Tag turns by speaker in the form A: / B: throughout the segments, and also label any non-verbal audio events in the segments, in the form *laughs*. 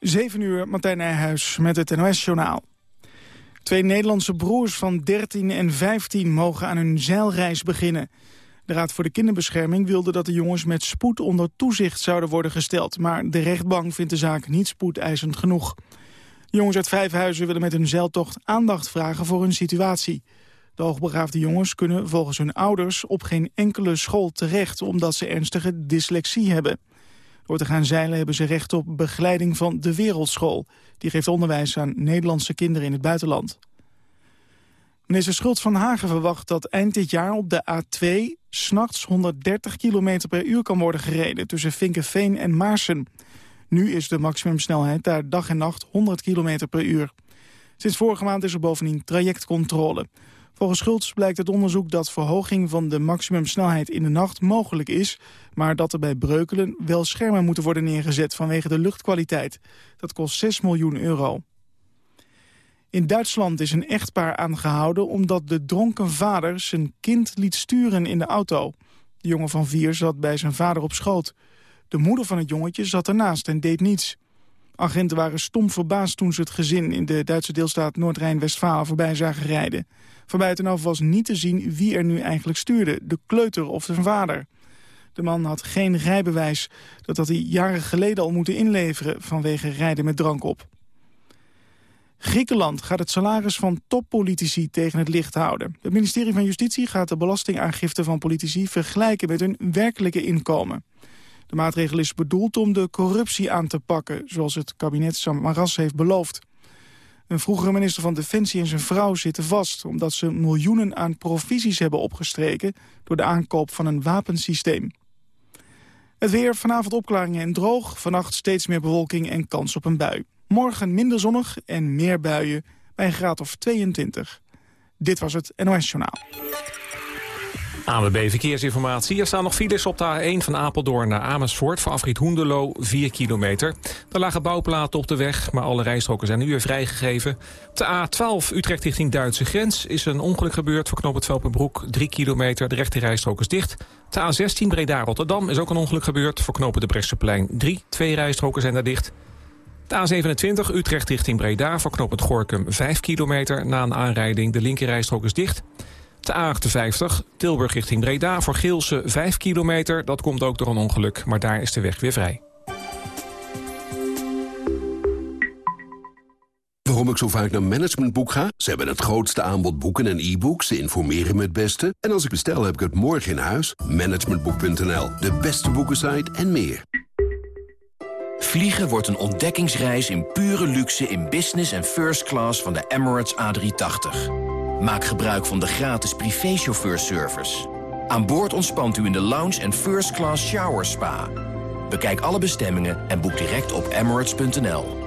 A: 7 uur, Martijn Nijhuis met het NOS-journaal. Twee Nederlandse broers van 13 en 15 mogen aan hun zeilreis beginnen. De Raad voor de Kinderbescherming wilde dat de jongens met spoed onder toezicht zouden worden gesteld. Maar de rechtbank vindt de zaak niet spoedeisend genoeg. De jongens uit Vijfhuizen willen met hun zeiltocht aandacht vragen voor hun situatie. De hoogbegaafde jongens kunnen volgens hun ouders op geen enkele school terecht... omdat ze ernstige dyslexie hebben. Door te gaan zeilen hebben ze recht op begeleiding van de Wereldschool. Die geeft onderwijs aan Nederlandse kinderen in het buitenland. Minister Schultz van Hagen verwacht dat eind dit jaar op de A2... s'nachts 130 km per uur kan worden gereden tussen Vinkenveen en Maarsen. Nu is de maximumsnelheid daar dag en nacht 100 km per uur. Sinds vorige maand is er bovendien trajectcontrole. Volgens Schultz blijkt het onderzoek dat verhoging van de maximumsnelheid in de nacht mogelijk is, maar dat er bij Breukelen wel schermen moeten worden neergezet vanwege de luchtkwaliteit. Dat kost 6 miljoen euro. In Duitsland is een echtpaar aangehouden omdat de dronken vader zijn kind liet sturen in de auto. De jongen van vier zat bij zijn vader op schoot. De moeder van het jongetje zat ernaast en deed niets. Agenten waren stom verbaasd toen ze het gezin in de Duitse deelstaat Noord-Rijn-Westfalen voorbij zagen rijden. Van buitenaf was niet te zien wie er nu eigenlijk stuurde, de kleuter of zijn vader. De man had geen rijbewijs. Dat had hij jaren geleden al moeten inleveren vanwege rijden met drank op. Griekenland gaat het salaris van toppolitici tegen het licht houden. Het ministerie van Justitie gaat de belastingaangifte van politici vergelijken met hun werkelijke inkomen. De maatregel is bedoeld om de corruptie aan te pakken, zoals het kabinet Samaras heeft beloofd. Een vroegere minister van Defensie en zijn vrouw zitten vast... omdat ze miljoenen aan provisies hebben opgestreken... door de aankoop van een wapensysteem. Het weer, vanavond opklaringen en droog. Vannacht steeds meer bewolking en kans op een bui. Morgen minder zonnig en meer buien bij een graad of 22. Dit was het NOS Journaal.
B: ANWB Verkeersinformatie. Er staan nog files op de A1 van Apeldoorn naar Amersfoort... voor afrit Hoenderloo, 4 kilometer. Er lagen bouwplaten op de weg, maar alle rijstroken zijn nu weer vrijgegeven. Op de A12 Utrecht richting Duitse grens is een ongeluk gebeurd... voor knoop het Velpenbroek, 3 kilometer. De rechte rijstrook is dicht. De A16 Breda-Rotterdam is ook een ongeluk gebeurd... voor de Bresseplein 3. Twee rijstroken zijn daar dicht. De A27 Utrecht richting Breda voor knooppunt Gorkum 5 kilometer. Na een aanrijding, de linkerrijstrook is dicht. De A58, Tilburg richting Breda, voor Geelse 5 kilometer. Dat komt ook door een ongeluk, maar daar is de weg weer vrij.
C: Waarom ik zo vaak naar Managementboek ga? Ze hebben het grootste aanbod boeken en e-books. Ze informeren me het beste. En als ik bestel, heb ik het morgen in huis. Managementboek.nl, de beste boekensite en meer.
D: Vliegen wordt een ontdekkingsreis in pure luxe in business en first class van de Emirates A380. Maak gebruik van de gratis privéchauffeurservice. Aan boord ontspant u in de lounge en first class shower spa. Bekijk alle bestemmingen en boek direct op emirates.nl.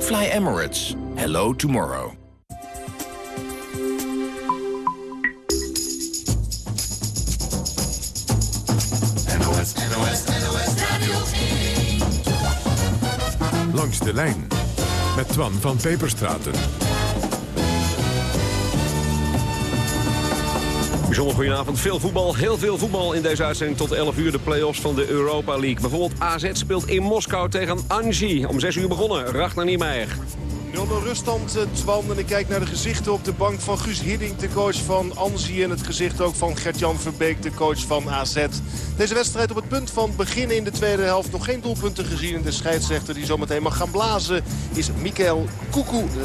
D: Fly Emirates. Hello tomorrow.
E: NOS, NOS, NOS Radio 1. Langs de lijn met Twan van Peperstraten.
F: Bijzonder goedenavond. Veel voetbal, heel veel voetbal in deze uitzending tot 11 uur. De play-offs van de Europa League. Bijvoorbeeld AZ speelt in Moskou tegen Anji. Om 6 uur begonnen. Ragnar Niemeyer.
G: 0-0 ruststand, eh, Twan. En ik kijk naar de gezichten op de bank van Guus Hiddink, de coach van Anzi. En het gezicht ook van Gert-Jan Verbeek, de coach van AZ. Deze wedstrijd op het punt van beginnen in de tweede helft. Nog geen doelpunten gezien. En de scheidsrechter die zometeen mag gaan blazen is Mikael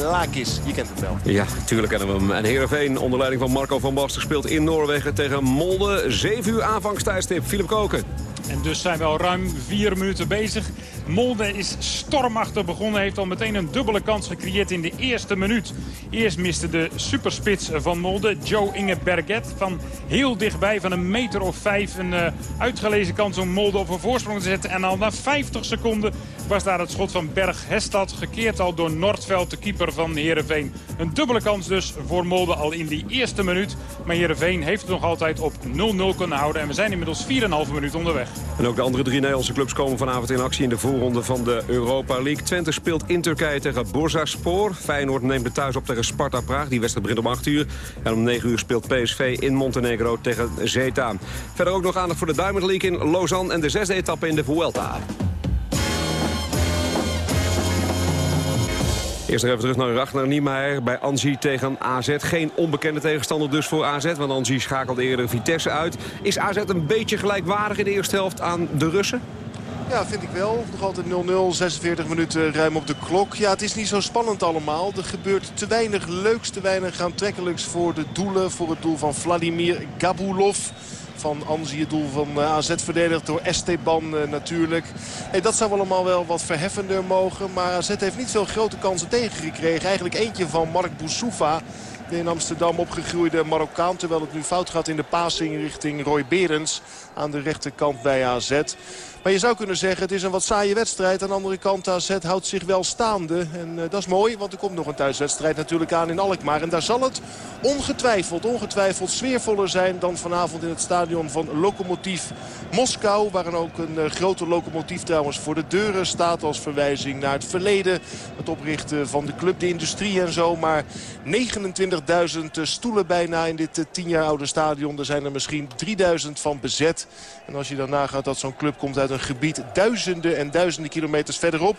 G: Lakis. Je kent hem wel.
F: Ja, tuurlijk kennen we hem. En Heerenveen onder leiding van Marco van Basten speelt in Noorwegen tegen Molde. 7 uur aanvangstijdstip. Philip Koken.
H: En dus zijn we al ruim vier minuten bezig. Molde is stormachtig begonnen. Heeft al meteen een dubbele kans gecreëerd in de eerste minuut. Eerst miste de superspits van Molde, Joe Inge Berget. Van heel dichtbij, van een meter of vijf. Een uh, uitgelezen kans om Molde op een voorsprong te zetten. En al na 50 seconden was daar het schot van Berg Hestad. Gekeerd al door Noordveld, de keeper van Heerenveen. Een dubbele kans dus voor Molde al in die eerste minuut. Maar Heerenveen heeft het nog altijd op 0-0 kunnen houden. En we zijn inmiddels 4,5 minuten onderweg.
F: En ook de andere drie Nederlandse clubs komen vanavond in actie in de voorronde van de Europa League. Twente speelt in Turkije tegen Bursaspor. Feyenoord neemt het thuis op tegen Sparta Praag. Die wedstrijd begint om 8 uur. En om 9 uur speelt PSV in Montenegro tegen Zeta. Verder ook nog aandacht voor de Diamond League in Lausanne... en de zesde etappe in de Vuelta. Eerst nog even terug naar Ragnar Niemeyer bij Anzi tegen AZ. Geen onbekende tegenstander dus voor AZ, want Anzi schakelde eerder Vitesse uit. Is AZ een beetje gelijkwaardig in de eerste helft aan de Russen?
G: Ja, vind ik wel. Nog altijd 0-0, 46 minuten ruim op de klok. Ja, het is niet zo spannend allemaal. Er gebeurt te weinig leuks, te weinig aantrekkelijks voor de doelen. Voor het doel van Vladimir Gabulov van Anzi. Het doel van eh, AZ verdedigd door Esteban uh, natuurlijk. Hey, dat zou allemaal wel wat verheffender mogen. Maar AZ heeft niet veel grote kansen tegengekregen. Eigenlijk eentje van Mark Boussoufa. In Amsterdam opgegroeide Marokkaan. Terwijl het nu fout gaat in de passing richting Roy Berends. Aan de rechterkant bij AZ. Maar je zou kunnen zeggen het is een wat saaie wedstrijd. Aan de andere kant AZ houdt zich wel staande. En uh, dat is mooi, want er komt nog een thuiswedstrijd natuurlijk aan in Alkmaar. En daar zal het ongetwijfeld, ongetwijfeld sfeervoller zijn dan vanavond in het stadion van Lokomotief Moskou. Waar ook een uh, grote locomotief trouwens voor de deuren staat als verwijzing naar het verleden. Het oprichten van de club, de industrie en zo. Maar 29.000 stoelen bijna in dit uh, 10 jaar oude stadion. Er zijn er misschien 3.000 van bezet. En als je dan nagaat dat zo'n club komt uit een gebied duizenden en duizenden kilometers verderop.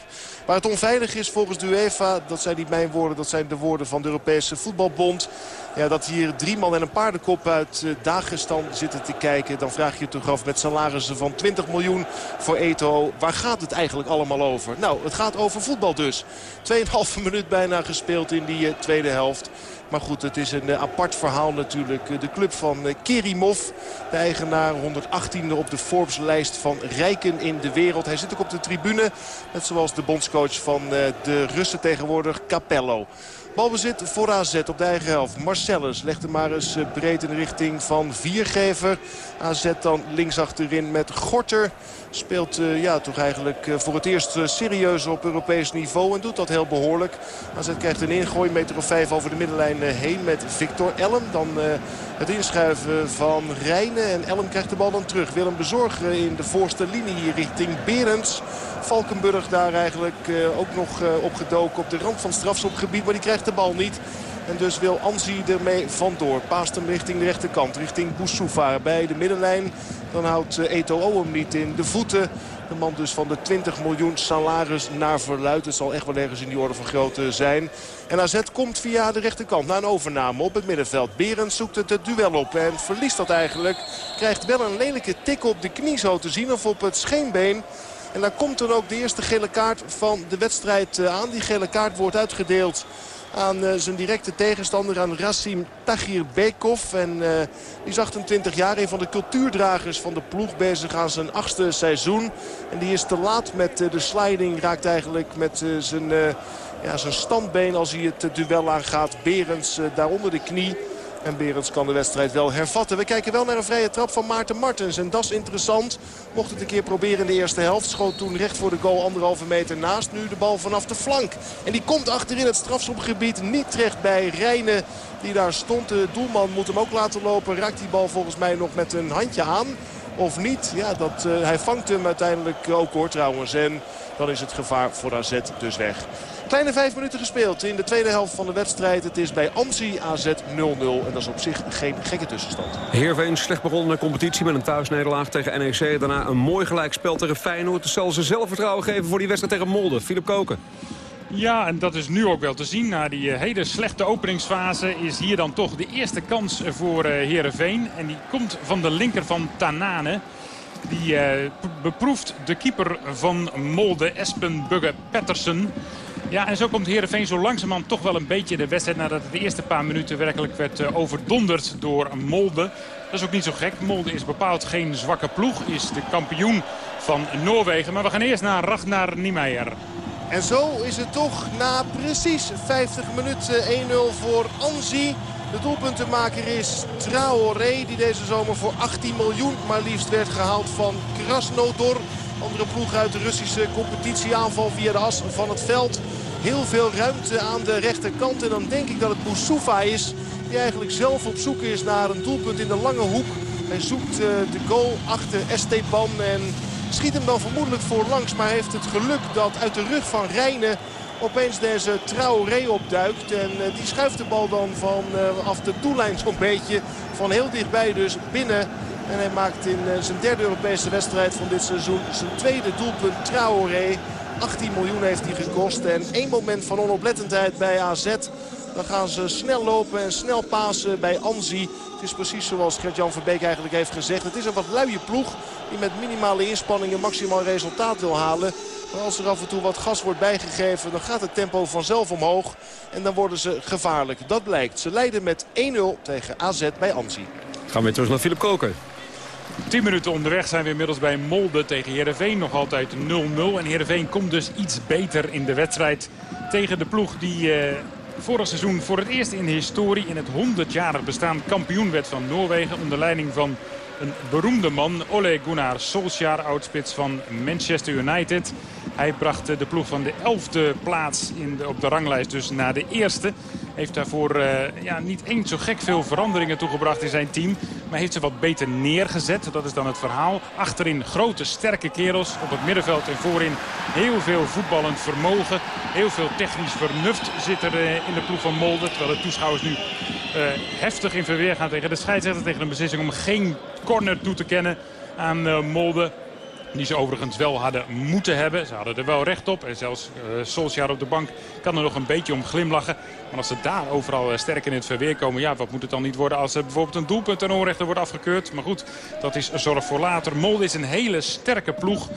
G: Waar het onveilig is volgens de UEFA, dat zijn niet mijn woorden, dat zijn de woorden van de Europese Voetbalbond. Ja, dat hier drie man en een paardenkop uit uh, Dagestan zitten te kijken. Dan vraag je toch af met salarissen van 20 miljoen voor Eto. Waar gaat het eigenlijk allemaal over? Nou, het gaat over voetbal dus. 2,5 minuut bijna gespeeld in die tweede helft. Maar goed, het is een uh, apart verhaal natuurlijk. De club van uh, Kerimov, de eigenaar 118e op de Forbes-lijst van rijken in de wereld. Hij zit ook op de tribune, net zoals de bondscoach van de Russen tegenwoordig, Capello. Balbezit voor AZ op de eigen helft. Marcellus legt hem maar eens breed in de richting van Viergever. AZ dan links achterin met Gorter. Speelt uh, ja, toch eigenlijk uh, voor het eerst uh, serieus op Europees niveau. En doet dat heel behoorlijk. AZ krijgt een ingooi, meter of vijf over de middenlijn heen met Victor Elm. Dan het inschuiven van Rijnen. En Elm krijgt de bal dan terug. Wil hem bezorgen in de voorste linie hier richting Berends. Valkenburg daar eigenlijk ook nog opgedoken op de rand van strafschopgebied. Maar die krijgt de bal niet. En dus wil Anzi ermee vandoor. Paast hem richting de rechterkant, richting Boussoufa bij de middenlijn. Dan houdt Eto'o hem niet in de voeten. De man dus van de 20 miljoen salaris naar verluid. Het zal echt wel ergens in die orde van grootte zijn. En AZ komt via de rechterkant naar een overname op het middenveld. Berends zoekt het, het duel op en verliest dat eigenlijk. Krijgt wel een lelijke tik op de knie zo te zien of op het scheenbeen. En daar komt dan ook de eerste gele kaart van de wedstrijd aan. Die gele kaart wordt uitgedeeld aan uh, zijn directe tegenstander, aan Rassim Tagirbekov. En uh, die is 28 jaar, een van de cultuurdragers van de ploeg, bezig aan zijn achtste seizoen. En die is te laat met uh, de sliding, raakt eigenlijk met zijn, ja, zijn standbeen als hij het duel aangaat. Berends daaronder de knie. En Berends kan de wedstrijd wel hervatten. We kijken wel naar een vrije trap van Maarten Martens. En dat is interessant. Mocht het een keer proberen in de eerste helft. Schoot toen recht voor de goal anderhalve meter naast. Nu de bal vanaf de flank. En die komt achterin het strafschopgebied. Niet terecht bij Rijnen die daar stond. De doelman moet hem ook laten lopen. Raakt die bal volgens mij nog met een handje aan. Of niet? Ja, dat, uh, hij vangt hem uiteindelijk ook hoor trouwens. En dan is het gevaar voor AZ dus weg. Kleine vijf minuten gespeeld in de tweede helft van de wedstrijd. Het is bij Amsi AZ 0-0. En dat is op zich geen gekke tussenstand.
F: Heerenveen slecht begonnen de competitie met een thuisnederlaag tegen NEC. Daarna een mooi gelijkspel tegen Feyenoord. Het zal ze zelfvertrouwen geven voor die wedstrijd tegen Molde. Philip Koken.
H: Ja, en dat is nu ook wel te zien. Na die hele slechte openingsfase is hier dan toch de eerste kans voor Heerenveen. En die komt van de linker van Tanane. Die uh, beproeft de keeper van Molde, Espen Bugge Pettersen. Ja, en zo komt Heerenveen zo langzamerhand toch wel een beetje de wedstrijd... nadat het de eerste paar minuten werkelijk werd uh, overdonderd door Molde. Dat is ook niet zo gek. Molde is bepaald geen zwakke ploeg. Is de kampioen van Noorwegen. Maar we gaan eerst naar Ragnar Niemeyer.
G: En zo is het toch na precies 50 minuten 1-0 voor Anzi. De doelpuntenmaker is Traoré, die deze zomer voor 18 miljoen maar liefst werd gehaald van Krasnodar. Andere ploeg uit de Russische competitieaanval via de as van het veld. Heel veel ruimte aan de rechterkant. En dan denk ik dat het Boussoufa is. Die eigenlijk zelf op zoek is naar een doelpunt in de lange hoek. Hij zoekt uh, de goal achter Esteban en schiet hem dan vermoedelijk voorlangs. Maar heeft het geluk dat uit de rug van Rijnen opeens deze Traoré opduikt. En uh, die schuift de bal dan van uh, af de doellijn zo'n beetje. Van heel dichtbij dus binnen. En hij maakt in uh, zijn derde Europese wedstrijd van dit seizoen zijn tweede doelpunt Traoré. 18 miljoen heeft hij gekost. En één moment van onoplettendheid bij AZ. Dan gaan ze snel lopen en snel pasen bij Anzi. Het is precies zoals Gert-Jan Verbeek eigenlijk heeft gezegd. Het is een wat luie ploeg die met minimale inspanningen maximaal resultaat wil halen. Maar als er af en toe wat gas wordt bijgegeven, dan gaat het tempo vanzelf omhoog. En dan worden ze gevaarlijk. Dat blijkt. Ze leiden met 1-0 tegen AZ bij Anzi.
F: Gaan we weer terug naar Philip Koken.
H: 10 minuten onderweg zijn we inmiddels bij Molde tegen Heerenveen. Nog altijd 0-0. En Heerenveen komt dus iets beter in de wedstrijd tegen de ploeg die... Uh, vorig seizoen voor het eerst in de historie in het 100-jarig bestaan kampioen werd van Noorwegen. Onder leiding van een beroemde man, Ole Gunnar Solskjaer, oudspits van Manchester United. Hij bracht de ploeg van de elfde plaats in op de ranglijst dus naar de eerste. Heeft daarvoor uh, ja, niet eens zo gek veel veranderingen toegebracht in zijn team. Maar heeft ze wat beter neergezet. Dat is dan het verhaal. Achterin grote, sterke kerels. Op het middenveld en voorin heel veel voetballend vermogen. Heel veel technisch vernuft zit er uh, in de ploeg van Molde. Terwijl de toeschouwers nu heftig in verweer gaan tegen de scheidsrechter. Tegen een beslissing om geen corner toe te kennen aan Molde. Die ze overigens wel hadden moeten hebben. Ze hadden er wel recht op. En zelfs uh, Solskjaer op de bank kan er nog een beetje om glimlachen. Maar als ze daar overal uh, sterk in het verweer komen... ja, wat moet het dan niet worden als er bijvoorbeeld een doelpunt ten onrechte wordt afgekeurd. Maar goed, dat is zorg voor later. Molde is een hele sterke ploeg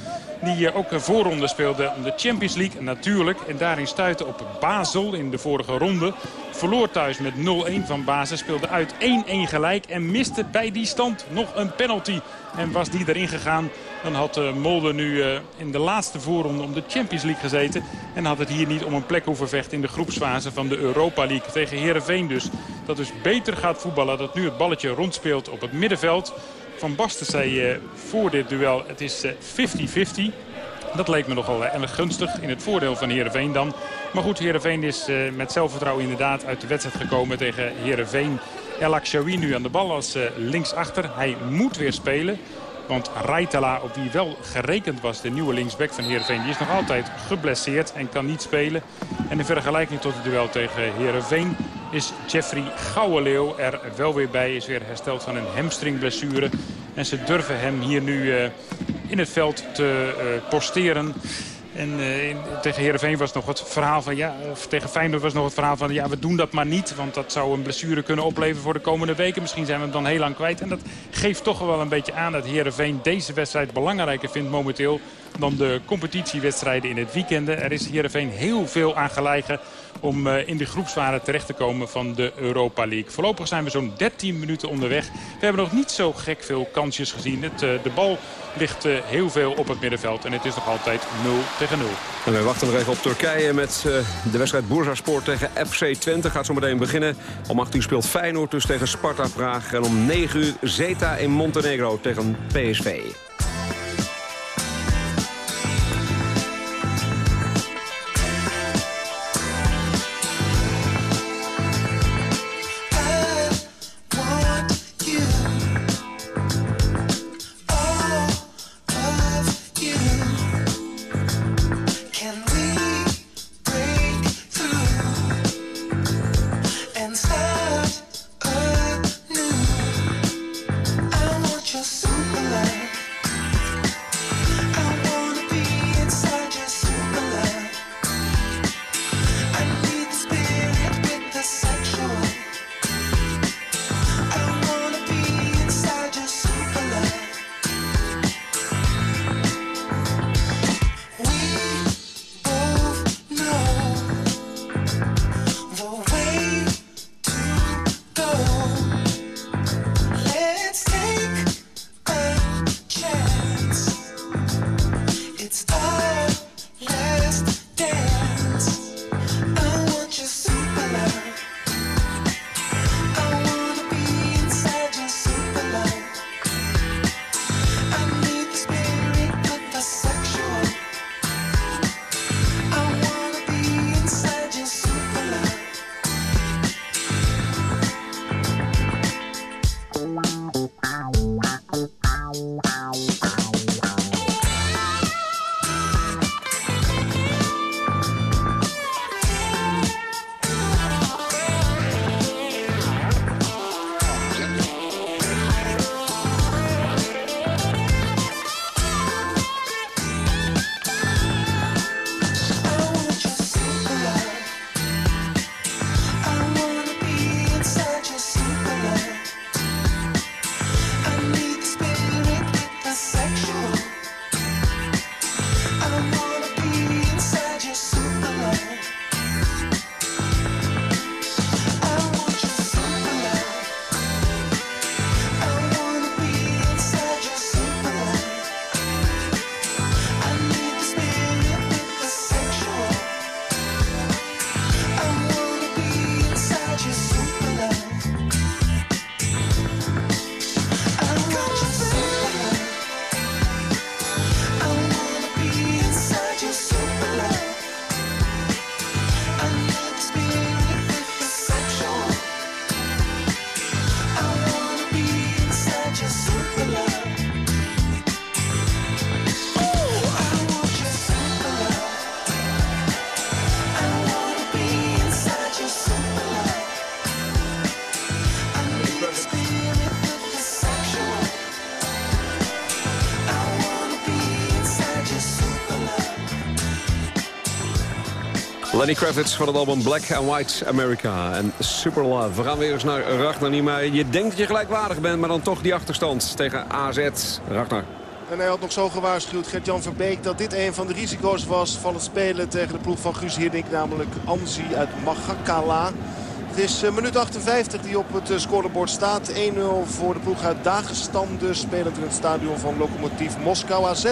H: die uh, ook een voorronde speelde om de Champions League. Natuurlijk. En daarin stuitte op Basel in de vorige ronde. Verloor thuis met 0-1 van Basel. Speelde uit 1-1 gelijk. En miste bij die stand nog een penalty. En was die erin gegaan, dan had uh, Molde nu uh, in de laatste voorronde om de Champions League gezeten. En had het hier niet om een plek hoeven vechten in de groepsfase van de Europa League. Tegen Herenveen dus. Dat dus beter gaat voetballen. Dat nu het balletje rondspeelt op het middenveld. Van Basten zei uh, voor dit duel, het is 50-50. Dat leek me nogal erg gunstig in het voordeel van Heerenveen dan. Maar goed, Heerenveen is met zelfvertrouwen inderdaad uit de wedstrijd gekomen tegen Heerenveen. El Akshawi nu aan de bal als uh, linksachter. Hij moet weer spelen. Want Raitala, op wie wel gerekend was, de nieuwe linksback van Heerenveen... die is nog altijd geblesseerd en kan niet spelen. En in vergelijking tot het duel tegen Heerenveen... is Jeffrey Gouwenleeuw er wel weer bij. Is weer hersteld van een hamstringblessure. En ze durven hem hier nu uh, in het veld te uh, posteren. En uh, tegen Heerenveen was nog het verhaal van... ja, of tegen Feyenoord was nog het verhaal van... ja, we doen dat maar niet, want dat zou een blessure kunnen opleveren voor de komende weken. Misschien zijn we hem dan heel lang kwijt. En dat geeft toch wel een beetje aan dat Heerenveen deze wedstrijd belangrijker vindt momenteel... dan de competitiewedstrijden in het weekend. Er is Heerenveen heel veel aan gelegen om uh, in de groepsfase terecht te komen van de Europa League. Voorlopig zijn we zo'n 13 minuten onderweg. We hebben nog niet zo gek veel kansjes gezien. Het, uh, de bal ligt uh, heel veel op het middenveld en het is nog altijd 0 tegen 0.
F: En we wachten nog even op Turkije met de wedstrijd Bursaspor tegen FC Twente. Gaat zo meteen beginnen. Om 8 uur speelt Feyenoord dus tegen Sparta Praag. En om 9 uur Zeta in Montenegro tegen PSV. Lenny Kravitz van het album Black and White America en Super Love. We gaan weer eens naar Ragnar Niemeyer. Je denkt dat je gelijkwaardig bent, maar dan toch die achterstand tegen AZ. Ragnar.
G: En hij had nog zo gewaarschuwd, Gert-Jan Verbeek, dat dit een van de risico's was van het spelen tegen de ploeg van Guus Hiddink. Namelijk Anzi uit Magakala. Het is uh, minuut 58 die op het uh, scorebord staat. 1-0 voor de ploeg uit Dagestan. Dus spelend in het stadion van Lokomotief Moskou AZ.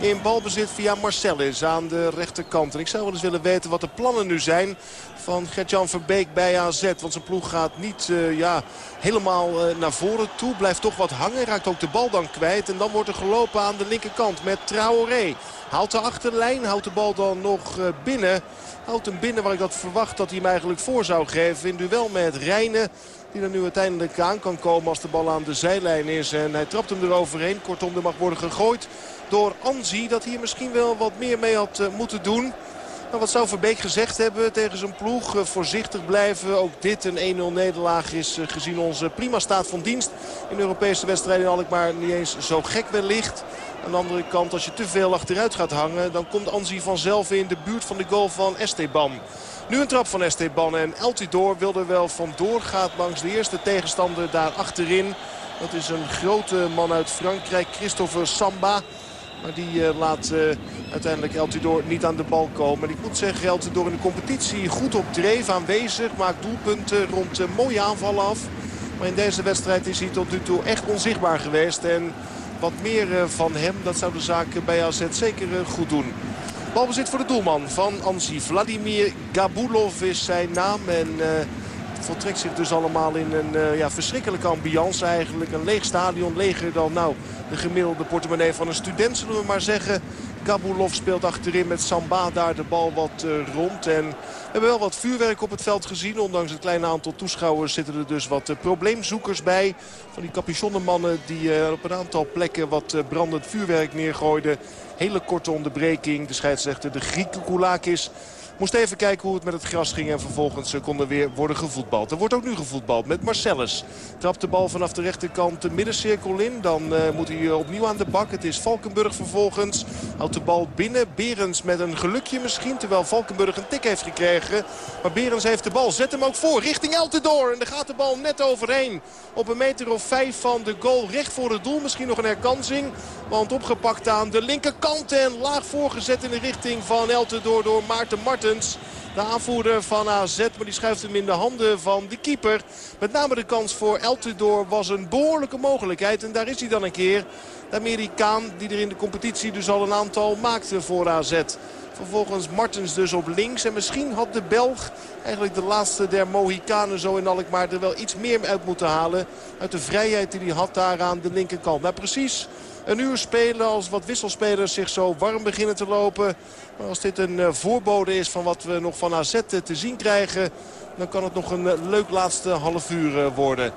G: In balbezit via Marcellus aan de rechterkant. En ik zou wel eens willen weten wat de plannen nu zijn van Gert-Jan Verbeek bij AZ. Want zijn ploeg gaat niet uh, ja, helemaal naar voren toe. Blijft toch wat hangen. Raakt ook de bal dan kwijt. En dan wordt er gelopen aan de linkerkant met Traoré. Haalt de achterlijn. Houdt de bal dan nog binnen. Houdt hem binnen waar ik dat verwacht dat hij hem eigenlijk voor zou geven. In duel met Rijnen. Die er nu uiteindelijk aan kan komen als de bal aan de zijlijn is. En hij trapt hem eroverheen. Kortom, er mag worden gegooid door Anzi. Dat hier misschien wel wat meer mee had uh, moeten doen. Nou, wat zou Verbeek gezegd hebben tegen zijn ploeg? Uh, voorzichtig blijven. Ook dit een 1-0 nederlaag is uh, gezien onze prima staat van dienst. In Europese wedstrijden ik maar niet eens zo gek wellicht. Aan de andere kant, als je te veel achteruit gaat hangen... dan komt Anzi vanzelf in de buurt van de goal van Esteban. Nu een trap van Esteban en Eltidoor wil er wel vandoor. Gaat langs de eerste tegenstander daar achterin. Dat is een grote man uit Frankrijk, Christopher Samba. Maar die uh, laat uh, uiteindelijk Eltidoor niet aan de bal komen. En ik moet zeggen, Eltidoor in de competitie goed op dreef aanwezig. Maakt doelpunten rond uh, mooie aanvallen af. Maar in deze wedstrijd is hij tot nu toe echt onzichtbaar geweest. En wat meer van hem, dat zou de zaak bij AZ zeker goed doen. Balbezit voor de doelman van Ansi. Vladimir Gabulov is zijn naam. En uh, voltrekt zich dus allemaal in een uh, ja, verschrikkelijke ambiance eigenlijk. Een leeg stadion, leger dan nou de gemiddelde portemonnee van een student zullen we maar zeggen. Gabulov speelt achterin met Samba daar de bal wat uh, rond. En we hebben wel wat vuurwerk op het veld gezien. Ondanks het kleine aantal toeschouwers zitten er dus wat uh, probleemzoekers bij. Van die capuchonnenmannen die uh, op een aantal plekken wat brandend vuurwerk neergooiden. Hele korte onderbreking. De scheidsrechter de Griek Koulakis Moest even kijken hoe het met het gras ging en vervolgens kon er weer worden gevoetbald. Er wordt ook nu gevoetbald met Marcellus. Trapt de bal vanaf de rechterkant de middencirkel in. Dan uh, moet hij opnieuw aan de bak. Het is Valkenburg vervolgens. Houdt de bal binnen. Berens met een gelukje misschien. Terwijl Valkenburg een tik heeft gekregen. Maar Berens heeft de bal. Zet hem ook voor richting Eltendoor. En daar gaat de bal net overheen. Op een meter of vijf van de goal. Recht voor het doel. Misschien nog een herkansing. Want opgepakt aan de linkerkant. En laag voorgezet in de richting van Eltendoor door Maarten Marten. De aanvoerder van AZ, maar die schuift hem in de handen van de keeper. Met name de kans voor Eltidoor was een behoorlijke mogelijkheid. En daar is hij dan een keer. De Amerikaan die er in de competitie dus al een aantal maakte voor AZ. Vervolgens Martens dus op links. En misschien had de Belg, eigenlijk de laatste der Mohikanen zo in Alkmaar... er wel iets meer uit moeten halen. Uit de vrijheid die hij had daar aan de linkerkant. Nou precies een uur spelen als wat wisselspelers zich zo warm beginnen te lopen. Maar als dit een voorbode is van wat we nog van AZ te zien krijgen... dan kan het nog een leuk laatste half uur worden.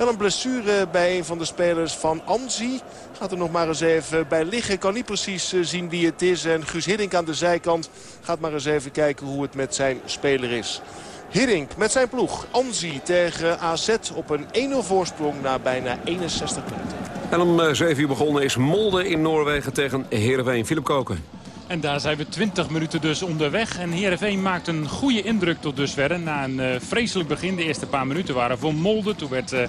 G: Wel een blessure bij een van de spelers van Anzi. Gaat er nog maar eens even bij liggen. Kan niet precies zien wie het is. En Guus Hiddink aan de zijkant gaat maar eens even kijken hoe het met zijn speler is. Hiddink met zijn ploeg. Anzi tegen AZ op een 1-0 voorsprong na bijna 61 minuten.
F: En om 7 uur begonnen is Molde in Noorwegen tegen Heerenveen. Philip Koken.
H: En daar zijn we 20 minuten dus onderweg. En Heerenveen maakt een goede indruk tot dusver. Na een uh, vreselijk begin, de eerste paar minuten waren voor Molde. Toen werd uh,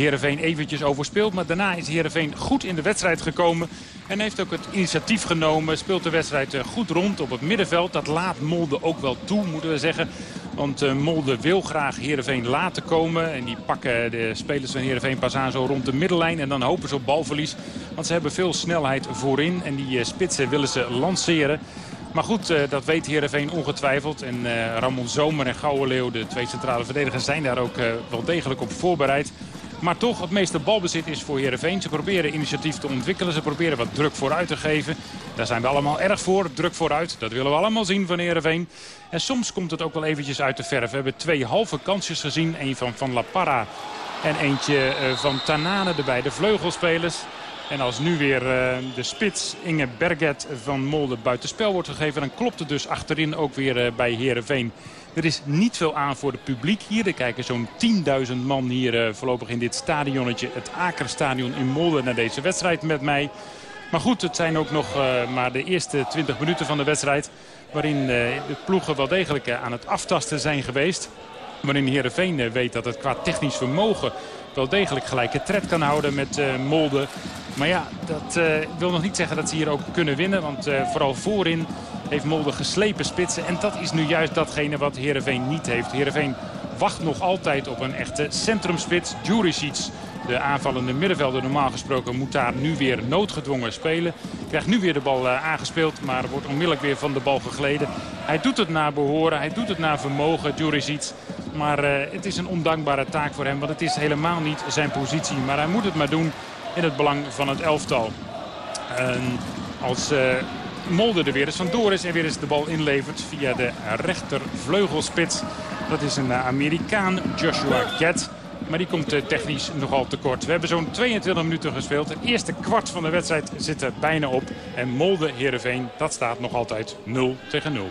H: Heerenveen eventjes overspeeld. Maar daarna is Heerenveen goed in de wedstrijd gekomen. En heeft ook het initiatief genomen. Speelt de wedstrijd uh, goed rond op het middenveld. Dat laat Molde ook wel toe, moeten we zeggen. Want uh, Molde wil graag Heerenveen laten komen. En die pakken de spelers van Heerenveen pas aan zo rond de middellijn. En dan hopen ze op balverlies. Want ze hebben veel snelheid voorin. En die uh, spitsen willen ze lanceren. Maar goed, dat weet Heerenveen ongetwijfeld. En Ramon Zomer en Gouwenleeuw, de twee centrale verdedigers, zijn daar ook wel degelijk op voorbereid. Maar toch, het meeste balbezit is voor Heerenveen. Ze proberen initiatief te ontwikkelen. Ze proberen wat druk vooruit te geven. Daar zijn we allemaal erg voor. Druk vooruit. Dat willen we allemaal zien van Heerenveen. En soms komt het ook wel eventjes uit de verf. We hebben twee halve kansjes gezien. Eén van Van La Parra en eentje van Tanane, de beide vleugelspelers. En als nu weer uh, de spits Inge Berget van Molde buitenspel wordt gegeven... dan klopt het dus achterin ook weer uh, bij Heerenveen. Er is niet veel aan voor het publiek hier. Er kijken zo'n 10.000 man hier uh, voorlopig in dit stadionnetje. Het Akerstadion in Molde naar deze wedstrijd met mij. Maar goed, het zijn ook nog maar de eerste 20 minuten van de wedstrijd. Waarin de ploegen wel degelijk aan het aftasten zijn geweest. Waarin Heerenveen weet dat het qua technisch vermogen wel degelijk gelijke tred kan houden met uh, Molde. Maar ja, dat uh, wil nog niet zeggen dat ze hier ook kunnen winnen. Want uh, vooral voorin heeft Molde geslepen spitsen. En dat is nu juist datgene wat Heerenveen niet heeft. Heerenveen wacht nog altijd op een echte centrumspits. Juricic, de aanvallende middenvelder normaal gesproken, moet daar nu weer noodgedwongen spelen. Krijgt nu weer de bal aangespeeld, maar wordt onmiddellijk weer van de bal gegleden. Hij doet het naar behoren, hij doet het naar vermogen, Juricic. Maar uh, het is een ondankbare taak voor hem, want het is helemaal niet zijn positie. Maar hij moet het maar doen in het belang van het elftal. En als uh, Molde er weer eens vandoor is en weer eens de bal inlevert via de rechtervleugelspits. Dat is een Amerikaan, Joshua Gett. Maar die komt technisch nogal tekort. We hebben zo'n 22 minuten gespeeld. Het eerste kwart van de wedstrijd zit er bijna op. En Molde-Heerenveen, dat staat nog altijd 0 tegen 0.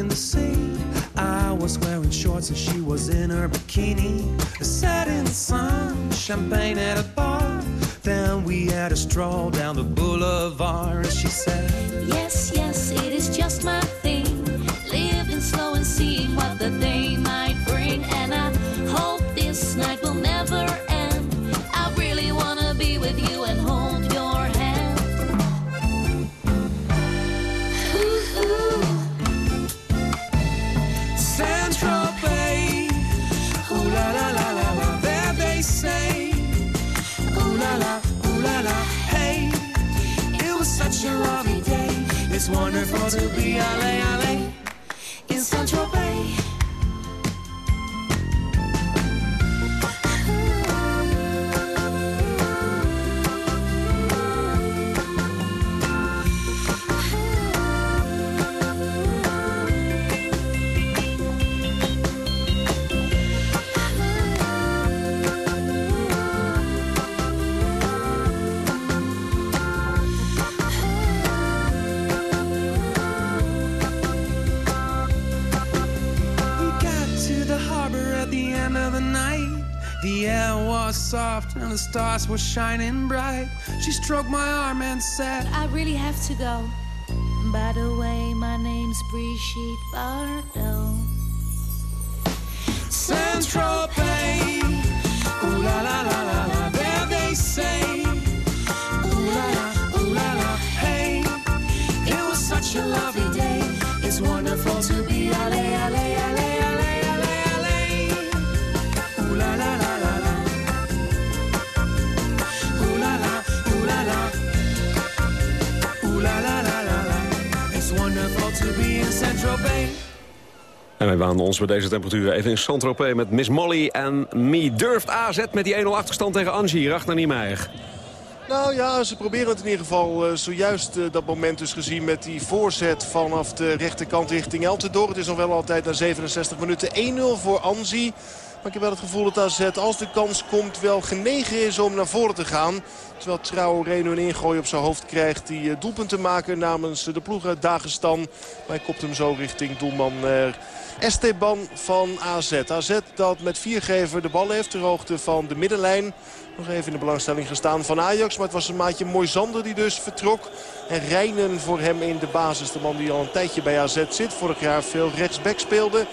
I: In the sea. I was wearing shorts and she was in her bikini. I Sat in the sun, champagne at a bar. Then we had a stroll down the boulevard. And she said,
J: Yes, yes, it is just my thing. Living slow and seeing what the day
I: It's wonderful to be ale ale the stars were shining bright. She stroked my arm and said,
J: I really have to go. By the way, my name's Brigitte Bardot.
I: Saint
F: En wij waanden ons met deze temperaturen even in Saint-Tropez met Miss Molly en Me. Durft AZ met die 1-0 achterstand tegen Angie, Ragnar Niemeyer.
G: Nou ja, ze proberen het in ieder geval uh, zojuist uh, dat moment dus gezien met die voorzet vanaf de rechterkant richting Eltendoor. Het is nog wel altijd na 67 minuten 1-0 voor Anzi. Maar ik heb wel het gevoel dat AZ als de kans komt wel genegen is om naar voren te gaan. Terwijl Traoré nu een ingooi op zijn hoofd krijgt. Die eh, doelpunten maken namens de ploeg uit Dagestan. Maar hij kopt hem zo richting doelman eh, Esteban van AZ. AZ dat met viergever de bal heeft ter hoogte van de middenlijn. Nog even in de belangstelling gestaan van Ajax. Maar het was een maatje Moisander die dus vertrok. En Rijnen voor hem in de basis. De man die al een tijdje bij AZ zit. Vorig jaar veel rechtsback speelde.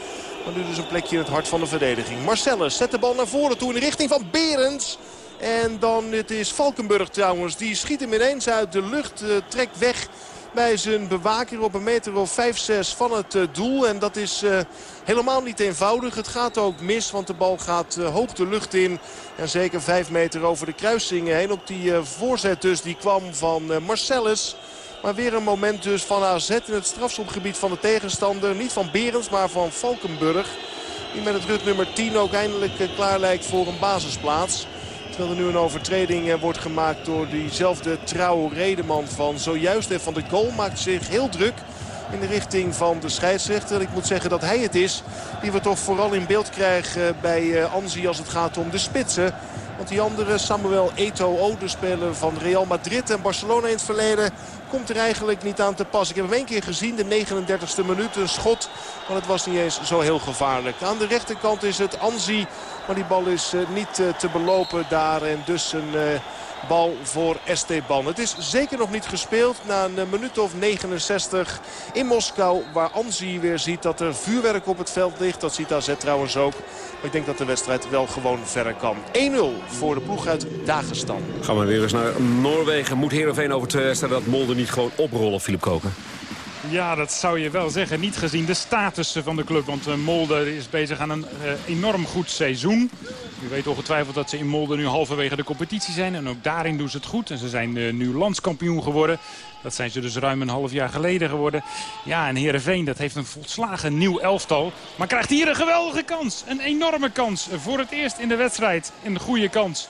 G: Maar nu dus een plekje in het hart van de verdediging. Marcellus zet de bal naar voren toe in de richting van Berends. En dan het is Valkenburg trouwens. Die schiet hem ineens uit de lucht. eh, trekt weg bij zijn bewaker op een meter of 5, 6 van het eh, doel. En dat is eh, helemaal niet eenvoudig. Het gaat ook mis, want de bal gaat hoog de lucht in. En zeker 5 meter over de kruising heen. Op die voorzet dus, die kwam van Marcellus. Maar weer een moment dus van AZ in het strafschopgebied van de tegenstander. Niet van Berends, maar van Valkenburg. Die met het rug nummer 10 ook eindelijk eh, klaar lijkt voor een basisplaats. Terwijl er nu een overtreding eh, wordt gemaakt door diezelfde trouwe redeman van zojuist. En van de goal maakt zich heel druk in de richting van de scheidsrechter. Ik moet zeggen dat hij het is die we toch vooral in beeld krijgen bij eh, Anzi als het gaat om de spitsen. Want die andere, Samuel Eto'o, de speler van Real Madrid en Barcelona in het verleden... komt er eigenlijk niet aan te pas. Ik heb hem één keer gezien, de 39e minuut, een schot. Maar het was niet eens zo heel gevaarlijk. Aan de rechterkant is het Anzi, maar die bal is eh, niet eh, te belopen daar. En dus een eh, bal voor Esteban. Het is zeker nog niet gespeeld na een eh, minuut of 69 in Moskou. Waar Anzi weer ziet dat er vuurwerk op het veld ligt. Dat ziet AZ trouwens ook. Maar ik denk dat de wedstrijd wel gewoon verder kan. 1-0 voor de ploeg uit Dagestan.
F: Gaan we weer eens naar Noorwegen. Moet Heerenveen over twee wedstrijden dat Molde niet gewoon oprollen, Filip Koken?
H: Ja, dat zou je wel zeggen. Niet gezien de status van de club. Want eh, Molde is bezig aan een eh, enorm goed seizoen. U weet ongetwijfeld dat ze in Molde nu halverwege de competitie zijn. En ook daarin doen ze het goed. En ze zijn eh, nu landskampioen geworden. Dat zijn ze dus ruim een half jaar geleden geworden. Ja, en Heerenveen dat heeft een volslagen nieuw elftal. Maar krijgt hier een geweldige kans. Een enorme kans. Voor het eerst in de wedstrijd. Een goede kans.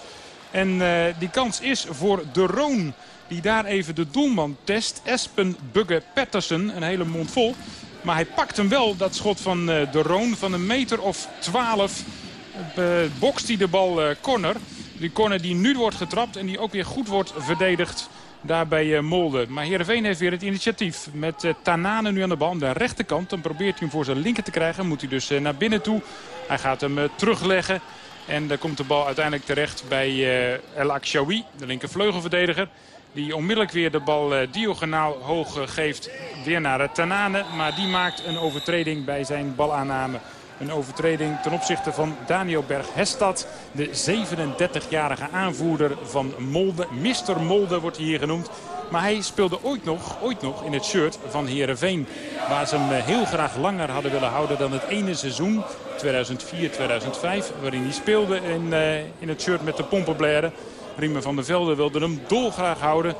H: En eh, die kans is voor de Roon. Die daar even de doelman test. Espen Bugge Pettersen. Een hele mond vol. Maar hij pakt hem wel, dat schot van eh, de Roon. Van een meter of twaalf eh, bokst hij de bal eh, corner. Die corner die nu wordt getrapt en die ook weer goed wordt verdedigd daar bij eh, Molde. Maar Heerenveen heeft weer het initiatief. Met eh, Tanane nu aan de bal aan de rechterkant. Dan probeert hij hem voor zijn linker te krijgen. Moet hij dus eh, naar binnen toe. Hij gaat hem eh, terugleggen. En dan komt de bal uiteindelijk terecht bij eh, El Akshawi, de linkervleugelverdediger. Die onmiddellijk weer de bal eh, diagonaal hoog eh, geeft weer naar eh, Tanane. Maar die maakt een overtreding bij zijn balaanname. Een overtreding ten opzichte van Daniel Berg-Hestad. De 37-jarige aanvoerder van Molde. Mr. Molde wordt hier genoemd. Maar hij speelde ooit nog, ooit nog in het shirt van Heerenveen. Waar ze hem eh, heel graag langer hadden willen houden dan het ene seizoen. 2004-2005. Waarin hij speelde in, eh, in het shirt met de pompenblaren. Riemen van der Velde wilde hem dolgraag houden.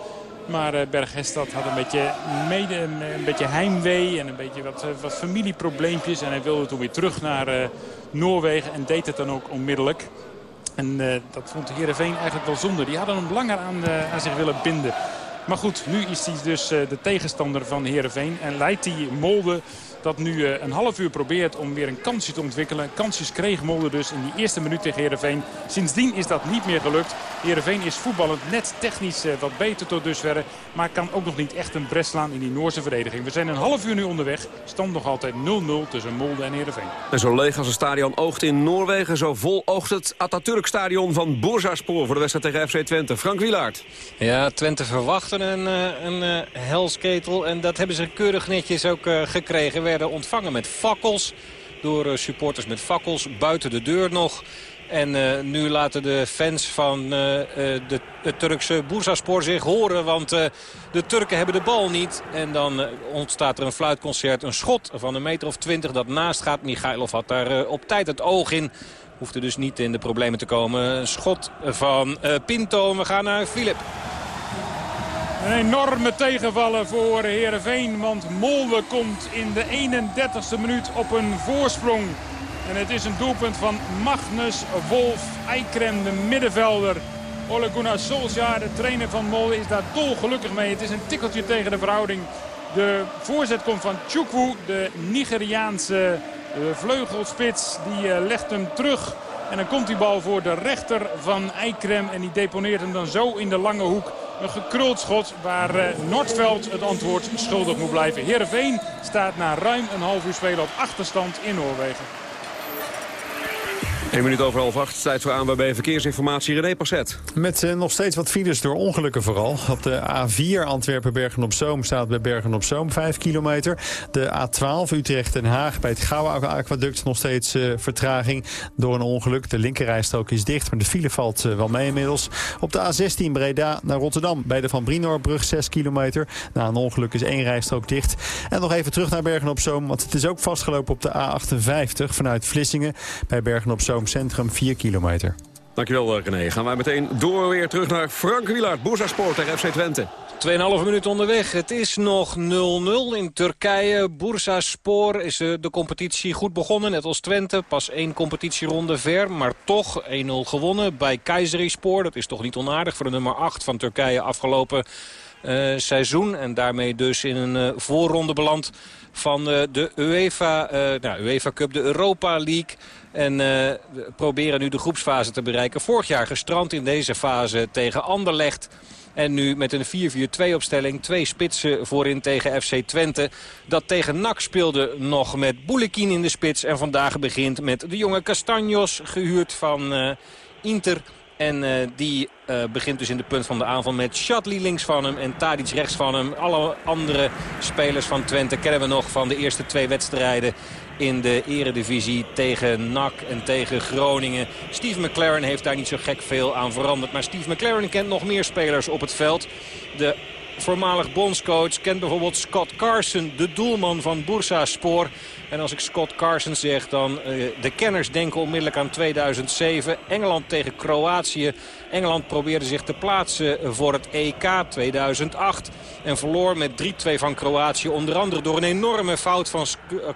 H: Maar uh, Bergestad had een beetje, mede, een, beetje heimwee en een beetje wat, eh, wat familieprobleempjes. En hij wilde toen weer terug naar eh, Noorwegen en deed het dan ook onmiddellijk. En eh, dat vond Heerenveen eigenlijk wel zonde. Die hadden hem langer aan, eh, aan zich willen binden. Maar goed, nu is hij dus eh, de tegenstander van Heerenveen. En leidt hij Molde dat nu eh, een half uur probeert om weer een kansje te ontwikkelen. Kansjes kreeg Molde dus in die eerste minuut tegen Heerenveen. Sindsdien is dat niet meer gelukt. Heerenveen is voetballend net technisch eh, wat beter tot dusverre. Maar kan ook nog niet echt een bres slaan in die Noorse verdediging. We zijn een half uur nu onderweg. Stand nog altijd 0-0 tussen Molde en Heerenveen.
F: En zo leeg als een stadion oogt in Noorwegen, zo vol oogt het Atatürk-stadion van Bursaspor voor de wedstrijd tegen FC Twente. Frank Wilaert.
K: Ja, Twente verwachten een, eh, een eh, helsketel. En dat hebben ze keurig netjes ook eh, gekregen. Ontvangen met fakkels. Door eh, supporters met fakkels. Buiten de deur nog. En eh, nu laten de fans van eh, de, het Turkse Bursaspor zich horen. Want de Turken hebben de bal niet. En dan ontstaat er een fluitconcert. Een schot van een meter of twintig dat naast gaat. Michailov had daar op tijd het oog in. Hoefde dus niet in de problemen te komen. Een schot van Pinto. We gaan naar Filip.
H: Een enorme tegenvallen voor Heerenveen. Want Molde komt in de 31ste minuut op een voorsprong. En het is een doelpunt van Magnus Wolf Eikrem, de middenvelder. Ole Gunnar de trainer van Molde, is daar dolgelukkig mee. Het is een tikkeltje tegen de verhouding. De voorzet komt van Chukwu, de Nigeriaanse eh, vleugelspits. Die eh, legt hem terug En dan komt die bal voor de rechter van Eikrem. En die deponeert hem dan zo in de lange hoek. Een gekruld schot waar uh, Noordveld het antwoord schuldig moet blijven. Heerenveen staat na ruim een half uur spelen op achterstand in Noorwegen.
F: 1 minuut over half acht. Tijd voor ANWB Verkeersinformatie. René Passet.
L: Met uh, nog steeds wat files door ongelukken vooral. Op de A4 Antwerpen-Bergen-op-Zoom staat bij Bergen-op-Zoom 5 kilometer. De A12 Utrecht-Den Haag bij het Gouwe Aquaduct nog steeds uh, vertraging door een ongeluk. De linkerrijstrook is dicht, maar de file valt uh, wel mee inmiddels. Op de A16 Breda naar Rotterdam bij de Van Brinoorbrug 6 kilometer. Na een ongeluk is één rijstrook dicht. En nog even terug naar Bergen-op-Zoom, want het is ook vastgelopen op de A58 vanuit Vlissingen bij Bergen-op-Zoom Centrum 4 kilometer.
F: Dankjewel René. Gaan wij meteen door weer terug naar Frank Wielaert, Boerzasport tegen FC Twente.
K: 2,5 minuten onderweg. Het is nog 0-0 in Turkije. Bursaspor is uh, de competitie goed begonnen, net als Twente. Pas één competitieronde ver, maar toch 1-0 gewonnen bij Kayserispor. Dat is toch niet onaardig voor de nummer 8 van Turkije afgelopen seizoen. En daarmee dus in een uh, voorronde beland van uh, de UEFA, nou, UEFA Cup, de Europa League. En proberen nu de groepsfase te bereiken. Vorig jaar gestrand in deze fase tegen Anderlecht. En nu met een 4-4-2 opstelling. Twee spitsen voorin tegen FC Twente. Dat tegen NAC speelde nog met Boulekin in de spits. En vandaag begint met de jonge Castanjos. Gehuurd van Inter. En uh, die uh, begint dus in de punt van de aanval met Shatley links van hem en Tadic rechts van hem. Alle andere spelers van Twente kennen we nog van de eerste twee wedstrijden in de eredivisie tegen NAC en tegen Groningen. Steve McLaren heeft daar niet zo gek veel aan veranderd. Maar Steve McLaren kent nog meer spelers op het veld. De voormalig bondscoach kent bijvoorbeeld Scott Carson, de doelman van Bursaspor. En als ik Scott Carson zeg, dan uh, de kenners denken onmiddellijk aan 2007. Engeland tegen Kroatië. Engeland probeerde zich te plaatsen voor het EK 2008. En verloor met 3-2 van Kroatië. Onder andere door een enorme fout van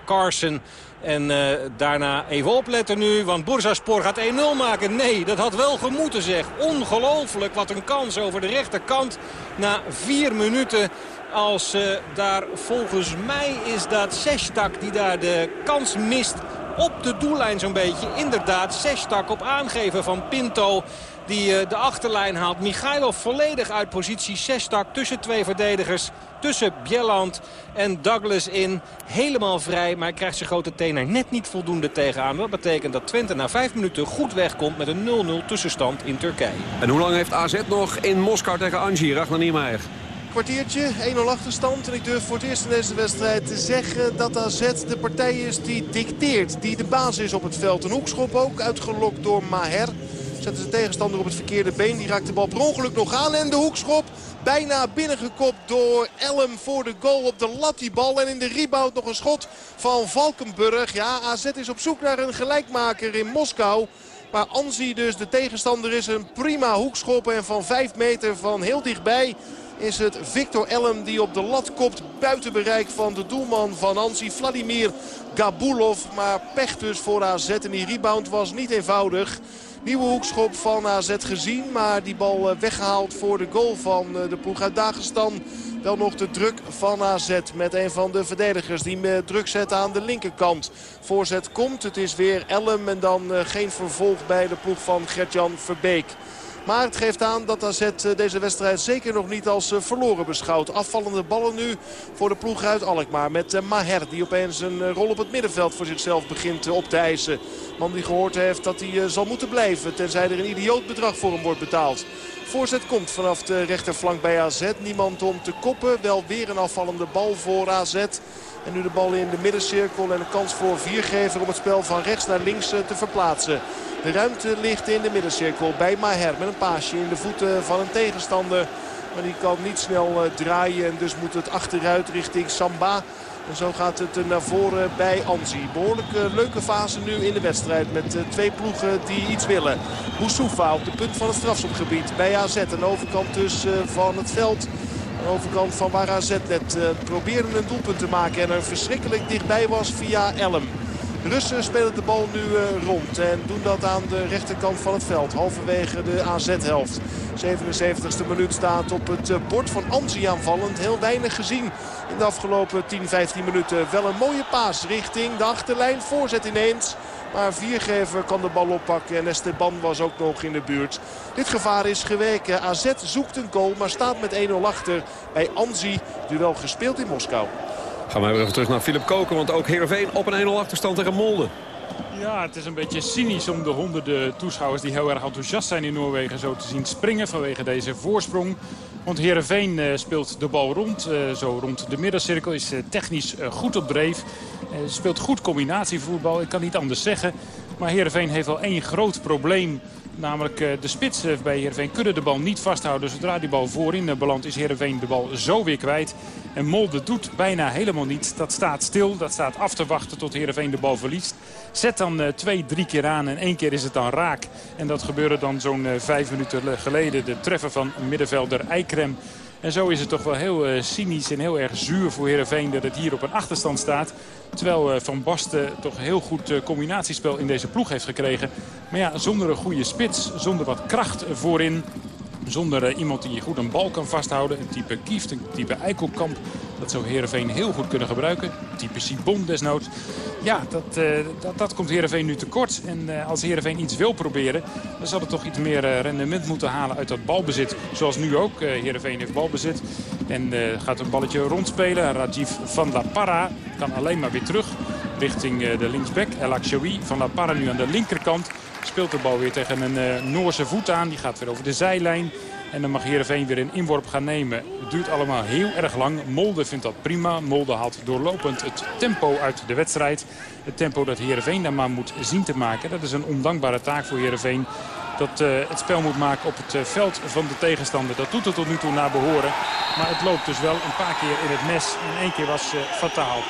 K: Carson. En uh, daarna even opletten nu, want Bursaspor gaat 1-0 maken. Nee, dat had wel gemoeten zeg. Ongelooflijk, wat een kans over de rechterkant. Na vier minuten als uh, daar volgens mij is dat Sestak die daar de kans mist op de doellijn zo'n beetje. Inderdaad, Sestak op aangeven van Pinto die uh, de achterlijn haalt. Michailov volledig uit positie. Sestak tussen twee verdedigers. Tussen Bjelland en Douglas in. Helemaal vrij, maar hij krijgt zijn grote tener net niet voldoende tegenaan. Dat betekent dat Twente na vijf minuten goed wegkomt met een 0-0 tussenstand in Turkije.
F: En hoe lang heeft AZ nog in Moskou tegen Angie? Ragnar Niemeyer
G: kwartiertje, 1-0 achterstand. En ik durf voor het eerst in deze wedstrijd te zeggen dat AZ de partij is die dicteert. Die de baas is op het veld. Een hoekschop ook, uitgelokt door Maher. Zetten de tegenstander op het verkeerde been. Die raakt de bal per ongeluk nog aan. En de hoekschop bijna binnengekopt door Elm voor de goal op de lat die bal. En in de rebound nog een schot van Valkenburg. Ja, AZ is op zoek naar een gelijkmaker in Moskou. Maar Anzi dus de tegenstander is een prima hoekschop. En van 5 meter van heel dichtbij is het Victor Elm die op de lat kopt. Buiten bereik van de doelman van Ansi, Vladimir Gabulov. Maar pech dus voor AZ en die rebound was niet eenvoudig. Nieuwe hoekschop van AZ gezien, maar die bal weggehaald voor de goal van de ploeg uit Dagestan. Wel nog de druk van AZ met een van de verdedigers die met druk zet aan de linkerkant. Voorzet komt, het is weer Elm en dan geen vervolg bij de ploeg van Gertjan Verbeek. Maar het geeft aan dat AZ deze wedstrijd zeker nog niet als verloren beschouwt. Afvallende ballen nu voor de ploeg uit Alkmaar. Met Maher die opeens een rol op het middenveld voor zichzelf begint op te eisen. Man die gehoord heeft dat hij zal moeten blijven. Tenzij er een idioot bedrag voor hem wordt betaald. Voorzet komt vanaf de rechterflank bij AZ. Niemand om te koppen. Wel weer een afvallende bal voor AZ. En nu de bal in de middencirkel en een kans voor Viergever om het spel van rechts naar links te verplaatsen. De ruimte ligt in de middencirkel bij Maher met een paasje in de voeten van een tegenstander. Maar die kan niet snel draaien en dus moet het achteruit richting Samba. En zo gaat het naar voren bij Anzi. Behoorlijk leuke fase nu in de wedstrijd met twee ploegen die iets willen. Boussoufa op de punt van het strafschopgebied bij AZ. Een overkant dus van het veld. Een overkant van waar AZ net probeerde een doelpunt te maken. En er verschrikkelijk dichtbij was via Elm. Russen spelen de bal nu uh, rond en doen dat aan de rechterkant van het veld. Halverwege de AZ-helft. 77ste minuut staat op het uh, bord van Anzi aanvallend. Heel weinig gezien in de afgelopen 10, 15 minuten. Wel een mooie paas richting de achterlijn. Voorzet ineens Maar Viergever kan de bal oppakken en Esteban was ook nog in de buurt. Dit gevaar is geweken. AZ zoekt een goal, maar staat met 1-0 achter bij Anzi. Duel gespeeld in Moskou.
F: Gaan we weer even terug naar Philip Koken. Want ook Heerenveen op een 1-0 achterstand tegen Molde.
H: Ja, het is een beetje cynisch om de honderden toeschouwers die heel erg enthousiast zijn in Noorwegen zo te zien springen vanwege deze voorsprong. Want Heerenveen eh, speelt de bal rond, eh, zo rond de middencirkel, is eh, technisch goed op dreef. Eh, speelt goed combinatievoetbal, ik kan niet anders zeggen. Maar Heerenveen heeft wel één groot probleem. Namelijk eh, de spits eh, bij Heerenveen kunnen de bal niet vasthouden. Zodra die bal voorin belandt is Heerenveen de bal zo weer kwijt. En Molde doet bijna helemaal niets. Dat staat stil, dat staat af te wachten tot Heerenveen de bal verliest. Zet dan twee, drie keer aan en één keer is het dan raak. En dat gebeurde dan zo'n vijf minuten geleden. De treffer van middenvelder Eikrem. En zo is het toch wel heel eh, cynisch en heel erg zuur voor Heerenveen dat het hier op een achterstand staat. Terwijl eh, Van Basten toch heel goed eh, combinatiespel in deze ploeg heeft gekregen. Maar ja, zonder een goede spits, zonder wat kracht voorin... Zonder eh, iemand die goed een bal kan vasthouden. Een type Kieft, een type Eikelkamp. Dat zou Heerenveen heel goed kunnen gebruiken. Type Sibon desnoods. Ja, dat, eh, dat, dat komt Heerenveen nu tekort. En eh, als Heerenveen iets wil proberen... dan zal het toch iets meer rendement moeten halen uit dat balbezit. Zoals nu ook. Eh Heerenveen heeft balbezit. En gaat een balletje rondspelen. Rajiv van La Parra kan alleen maar weer terug. Richting de linksback. El Akshawi van La Parra nu aan de linkerkant. Speelt de bal weer tegen een eh, Noorse voet aan. Die gaat weer over de zijlijn. En dan mag Heerenveen weer een inworp gaan nemen. Het duurt allemaal heel erg lang. Molde vindt dat prima. Molde haalt doorlopend het tempo uit de wedstrijd. Het tempo dat Heerenveen dan maar moet zien te maken. Dat is een ondankbare taak voor Heerenveen. Dat eh, het spel moet maken op het eh, veld van de tegenstander. Dat doet het tot nu toe naar behoren. Maar het loopt dus wel een paar keer in het mes. En één keer was eh, fataal.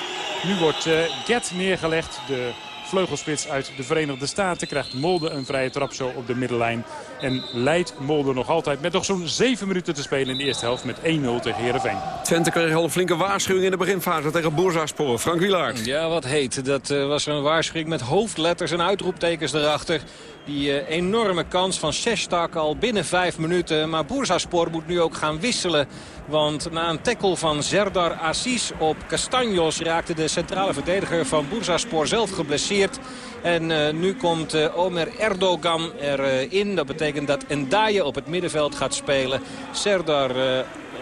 H: Nu wordt Get neergelegd. De vleugelspits uit de Verenigde Staten krijgt Molde een vrije trap zo op de middenlijn. En leidt Molde nog altijd met nog zo'n 7 minuten te spelen in de eerste helft met 1-0 tegen Heerenveen.
F: Twente kreeg al een flinke waarschuwing in de beginfase tegen Boersaspoor. Frank Wielaert.
K: Ja, wat heet. Dat eh, was een waarschuwing met hoofdletters en uitroeptekens erachter. Die eh, enorme kans van Sestak al binnen vijf minuten. Maar Bursaspor moet nu ook gaan wisselen. Want na een tackle van Zerdar Assis op Castanjos... raakte de centrale verdediger van Bursaspor zelf geblesseerd. En eh, nu komt eh, Omer Erdogan erin. dat betekent dat Endaye op het middenveld gaat spelen. Serdar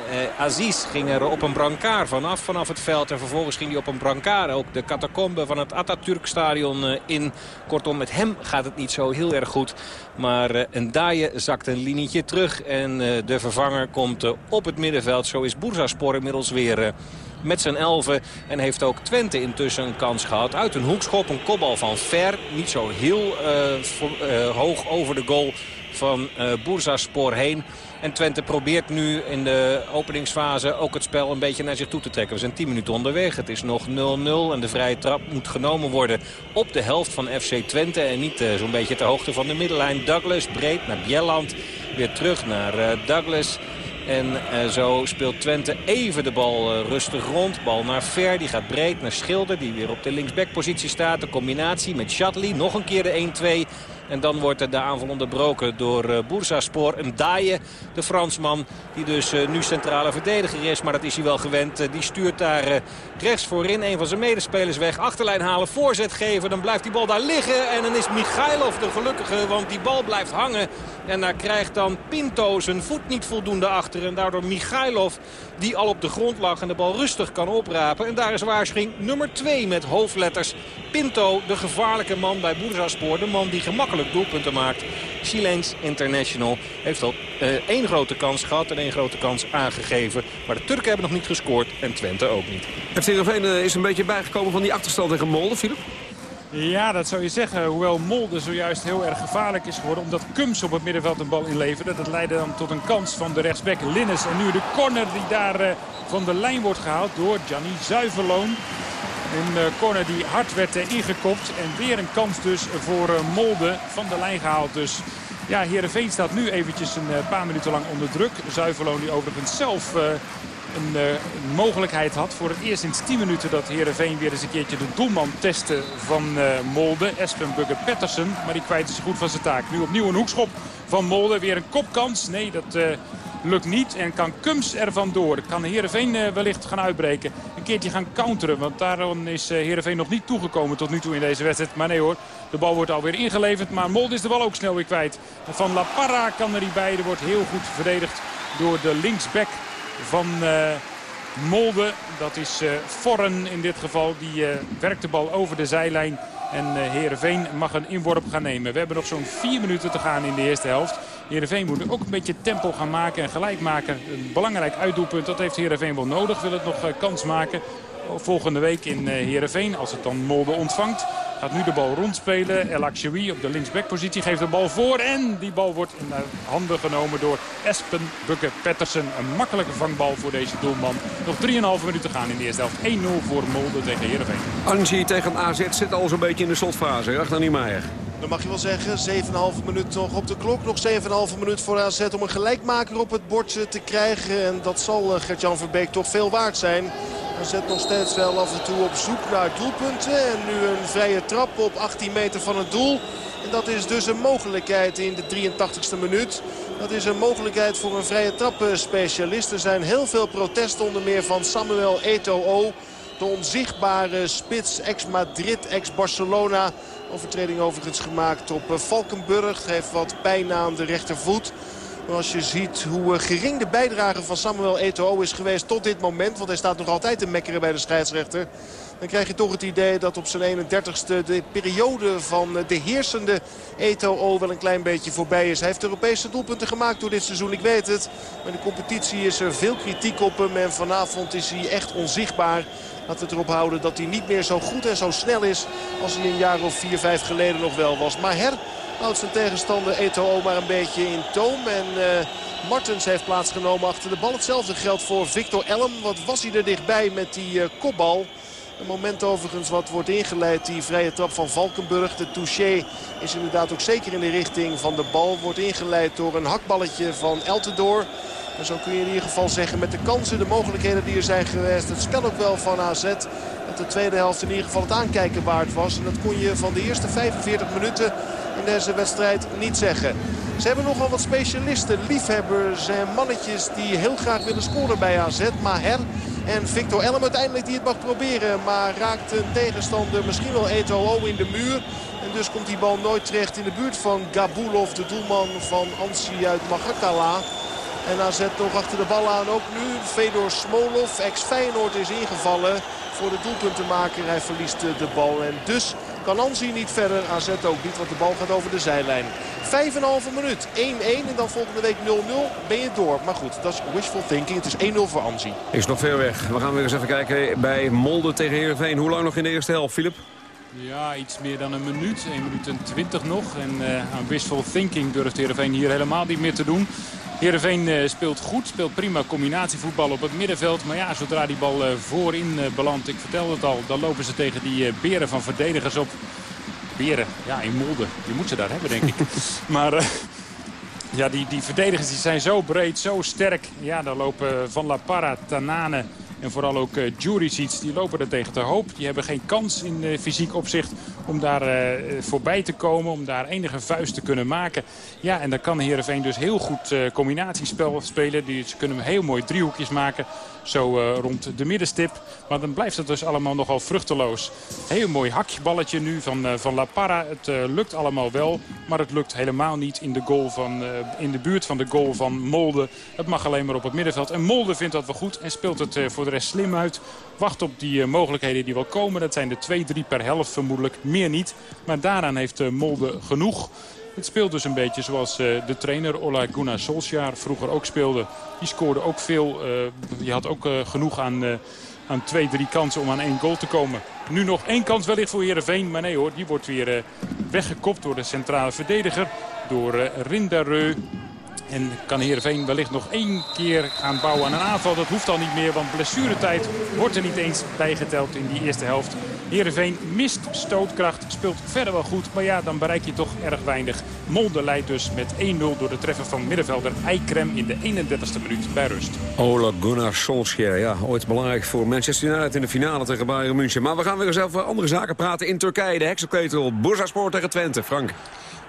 K: eh, Aziz ging er op een brancard vanaf, vanaf het veld. En vervolgens ging hij op een brancard ook de catacombe van het Atatürk-stadion in. Kortom, met hem gaat het niet zo heel erg goed. Maar eh, Endaye zakt een linietje terug. En de vervanger komt op het middenveld. Zo is Bursaspor inmiddels weer... met zijn elfen. En heeft ook Twente intussen een kans gehad. Uit een hoekschop, een kopbal van Ver. Niet zo heel eh, eh, hoog over de goal van eh Bursaspor heen. En Twente probeert nu in de openingsfase ook het spel een beetje naar zich toe te trekken. We zijn 10 minuten onderweg. Het is nog 0-0 en de vrije trap moet genomen worden op de helft van FC Twente. En niet zo'n beetje ter hoogte van de middenlijn. Douglas breed naar Bjelland. Weer terug naar Douglas. En eh, zo speelt Twente even de bal eh, rustig rond. Bal naar Ver, die gaat breed naar Schilder. Die weer op de linksbackpositie staat. De combinatie met Shatley. Nog een keer de 1-2. En dan wordt de aanval onderbroken door uh, Bursaspor. Een Daaie, de Fransman, die dus eh, nu centrale verdediger is. Maar dat is hij wel gewend. Eh, die stuurt daar eh, rechts voorin een van zijn medespelers weg. Achterlijn halen, voorzet geven. Dan blijft die bal daar liggen. En dan is Michailov de gelukkige, want die bal blijft hangen. En daar krijgt dan Pinto zijn voet niet voldoende achter. En daardoor Michailov, die al op de grond lag en de bal rustig kan oprapen. En daar is waarschuwing nummer 2 met hoofdletters. Pinto, de gevaarlijke man bij Bursaspor. De man die gemakkelijk doelpunten maakt. Chileens International heeft al eh, één grote kans gehad en één grote kans aangegeven. Maar de Turken hebben nog niet gescoord en Twente ook niet.
F: FC eh, is een beetje bijgekomen van die achterstand tegen Molde, Philip.
H: Ja, dat zou je zeggen. Hoewel Molde zojuist heel erg gevaarlijk is geworden. Omdat Kums op het middenveld een bal inleverde. Dat leidde dan tot een kans van de rechtsback Linnes. En nu de corner die daar eh, van de lijn wordt gehaald door Gianni Zuiverloon. Een eh, corner die hard werd eh, ingekopt. En weer een kans dus voor Molde van de lijn gehaald. Dus ja, Heerenveen staat nu eventjes een paar minuten lang onder druk. Zuiverloon die overigens zelf... eh, een, mogelijkheid had voor het eerst sinds 10 minuten dat Heerenveen weer eens een keertje de doelman testte van eh, Molde. Espen Bugger Pettersen, maar die kwijt zich goed van zijn taak. Nu opnieuw een hoekschop van Molde. Weer een kopkans. Nee, dat eh, Lukt niet en kan Kums er vandoor. Kan Heerenveen wellicht gaan uitbreken. Een keertje gaan counteren. Want daarom is Heerenveen nog niet toegekomen tot nu toe in deze wedstrijd. Maar nee hoor, de bal wordt alweer ingeleverd. Maar Molde is de bal ook snel weer kwijt. Van La Parra kan er niet bij. Er wordt heel goed verdedigd door de linksback van... eh, Molde, dat is eh Forren in dit geval, die eh, werkt de bal over de zijlijn. En Heerenveen mag een inworp gaan nemen. We hebben nog zo'n vier minuten te gaan in de eerste helft. Heerenveen moet ook een beetje tempo gaan maken en gelijk maken. Een belangrijk uitdoelpunt, dat heeft Heerenveen wel nodig. Wil het nog kans maken volgende week in Heerenveen. Als het dan Molde ontvangt. Gaat nu de bal rondspelen. El Akshoui op de linksbackpositie geeft de bal voor. En die bal wordt in handen genomen door Espen Bukke Pettersen. Een makkelijke vangbal voor deze doelman. Nog 3,5 minuten gaan in de eerste helft. 1-0 voor Molde tegen Heerenveen.
F: Angie tegen AZ zit al zo'n beetje in de slotfase. Achter Niemeyer.
G: Dan mag je wel zeggen, 7,5 minuut nog op de klok. Nog 7,5 minuut voor AZ om een gelijkmaker op het bord te krijgen. En dat zal eh, Gert-Jan Verbeek toch veel waard zijn. AZ nog steeds wel af en toe op zoek naar doelpunten. En nu een vrije trap op 18 meter van het doel. En dat is dus een mogelijkheid in de 83ste minuut. Dat is een mogelijkheid voor een vrije trappenspecialist. Er zijn heel veel protesten onder meer van Samuel Eto'o. De onzichtbare spits, ex-Madrid, ex-Barcelona. Overtreding overigens gemaakt op Valkenburg. Heeft wat pijn aan de rechtervoet. Als je ziet hoe eh, gering de bijdrage van Samuel Eto'o is geweest tot dit moment. Want hij staat nog altijd te mekkeren bij de scheidsrechter. Dan krijg je toch het idee dat op zijn 31ste de periode van eh, de heersende Eto'o wel een klein beetje voorbij is. Hij heeft Europese doelpunten gemaakt door dit seizoen, ik weet het. Maar de competitie is er veel kritiek op hem. En vanavond is hij echt onzichtbaar. Laten we erop houden dat hij niet meer zo goed en zo snel is als hij een jaar of vier, vijf geleden nog wel was. Maar her houdt zijn tegenstander Eto'o maar een beetje in toom. En eh, Martens heeft plaatsgenomen achter de bal. Hetzelfde geldt voor Victor Elm. Wat was hij er dichtbij met die eh, kopbal. Een moment overigens wat wordt ingeleid. Die vrije trap van Valkenburg. De touché is inderdaad ook zeker in de richting van de bal. Wordt ingeleid door een hakballetje van Eltendoor. En zo kun je in ieder geval zeggen met de kansen, de mogelijkheden die er zijn geweest. Het spel ook wel van AZ. De tweede helft in ieder geval het aankijken waard was. En dat kon je van de eerste 45 minuten in deze wedstrijd niet zeggen. Ze hebben nogal wat specialisten, liefhebbers en mannetjes die heel graag willen scoren bij AZ. Maher en Victor Elm uiteindelijk die het mag proberen. Maar raakt een tegenstander misschien wel Eto'o in de muur. En dus komt die bal nooit terecht in de buurt van Gabulov, de doelman van Ansi uit Magakala. En AZ nog achter de bal aan ook nu. Fedor Smolov, ex-Feyenoord, is ingevallen voor de doelpuntenmaker. Hij verliest eh, de bal en dus kan Ansi niet verder. AZ ook niet, want de bal gaat over de zijlijn. Vijf en een halve minuut. 1-1 en dan volgende week 0-0 ben je door. Maar goed, dat is wishful thinking. Het is 1-0 voor Ansi.
F: Is nog ver weg. We gaan weer eens even kijken bij Molde tegen Heerenveen. Hoe lang nog in de eerste helft, Filip?
H: Ja, iets meer dan een minuut. 1 minuut en 20 nog. En eh, aan wishful thinking durft Heerenveen hier helemaal niet meer te doen. Heerenveen eh, speelt goed, speelt prima combinatievoetbal op het middenveld. Maar ja, zodra die bal eh, voorin eh, belandt, ik vertelde het al... dan lopen ze tegen die beren van verdedigers op. Beren, ja, in Molde. Je moet ze daar hebben, denk ik. *laughs* maar... ja, die, die verdedigers die zijn zo breed, zo sterk. Ja, daar lopen Van La Parra, Tanane en vooral ook uh, Juricic. Die lopen er tegen te hoop. Die hebben geen kans in uh, fysiek opzicht om daar uh, voorbij te komen. Om daar enige vuist te kunnen maken. Ja, en dan kan Heerenveen dus heel goed combinatiespel spelen. Die, ze kunnen heel mooi driehoekjes maken. Zo uh, rond de middenstip. Maar dan blijft het dus allemaal nogal vruchteloos. Heel mooi hakballetje nu van, uh, van La Parra. Het uh, lukt allemaal wel. Maar het lukt helemaal niet in de, goal van, in de buurt van de goal van Molde. Het mag alleen maar op het middenveld. En Molde vindt dat wel goed en speelt het voor de rest slim uit. Wacht op die mogelijkheden die wel komen. Dat zijn de 2-3 per helft vermoedelijk. Meer niet. Maar daaraan heeft Molde genoeg. Speelt dus een beetje zoals uh, de trainer Ola Gunnar Solskjaer vroeger ook speelde. Die scoorde ook veel. Uh, die had ook uh, genoeg aan, aan twee, drie kansen om aan één goal te komen. Nu nog één kans wellicht voor Heerenveen. Maar nee hoor, die wordt weer weggekopt door de centrale verdediger. Door Rindareu. En kan Heerenveen wellicht nog één keer gaan bouwen aan een aanval. Dat hoeft al niet meer, want blessuretijd wordt er niet eens bijgeteld in die eerste helft. Heerenveen mist stootkracht, speelt verder wel goed. Maar ja, dan bereik je toch erg weinig. Molde leidt dus met 1-0 door de treffer van middenvelder Eikrem in de 31ste minuut bij rust.
F: Ola Gunnar Solskjaer, ja, ooit belangrijk voor Manchester United in de finale tegen Bayern München. Maar we gaan weer eens over andere zaken praten in Turkije. De heksenketel, Bursaspor tegen Twente. Frank.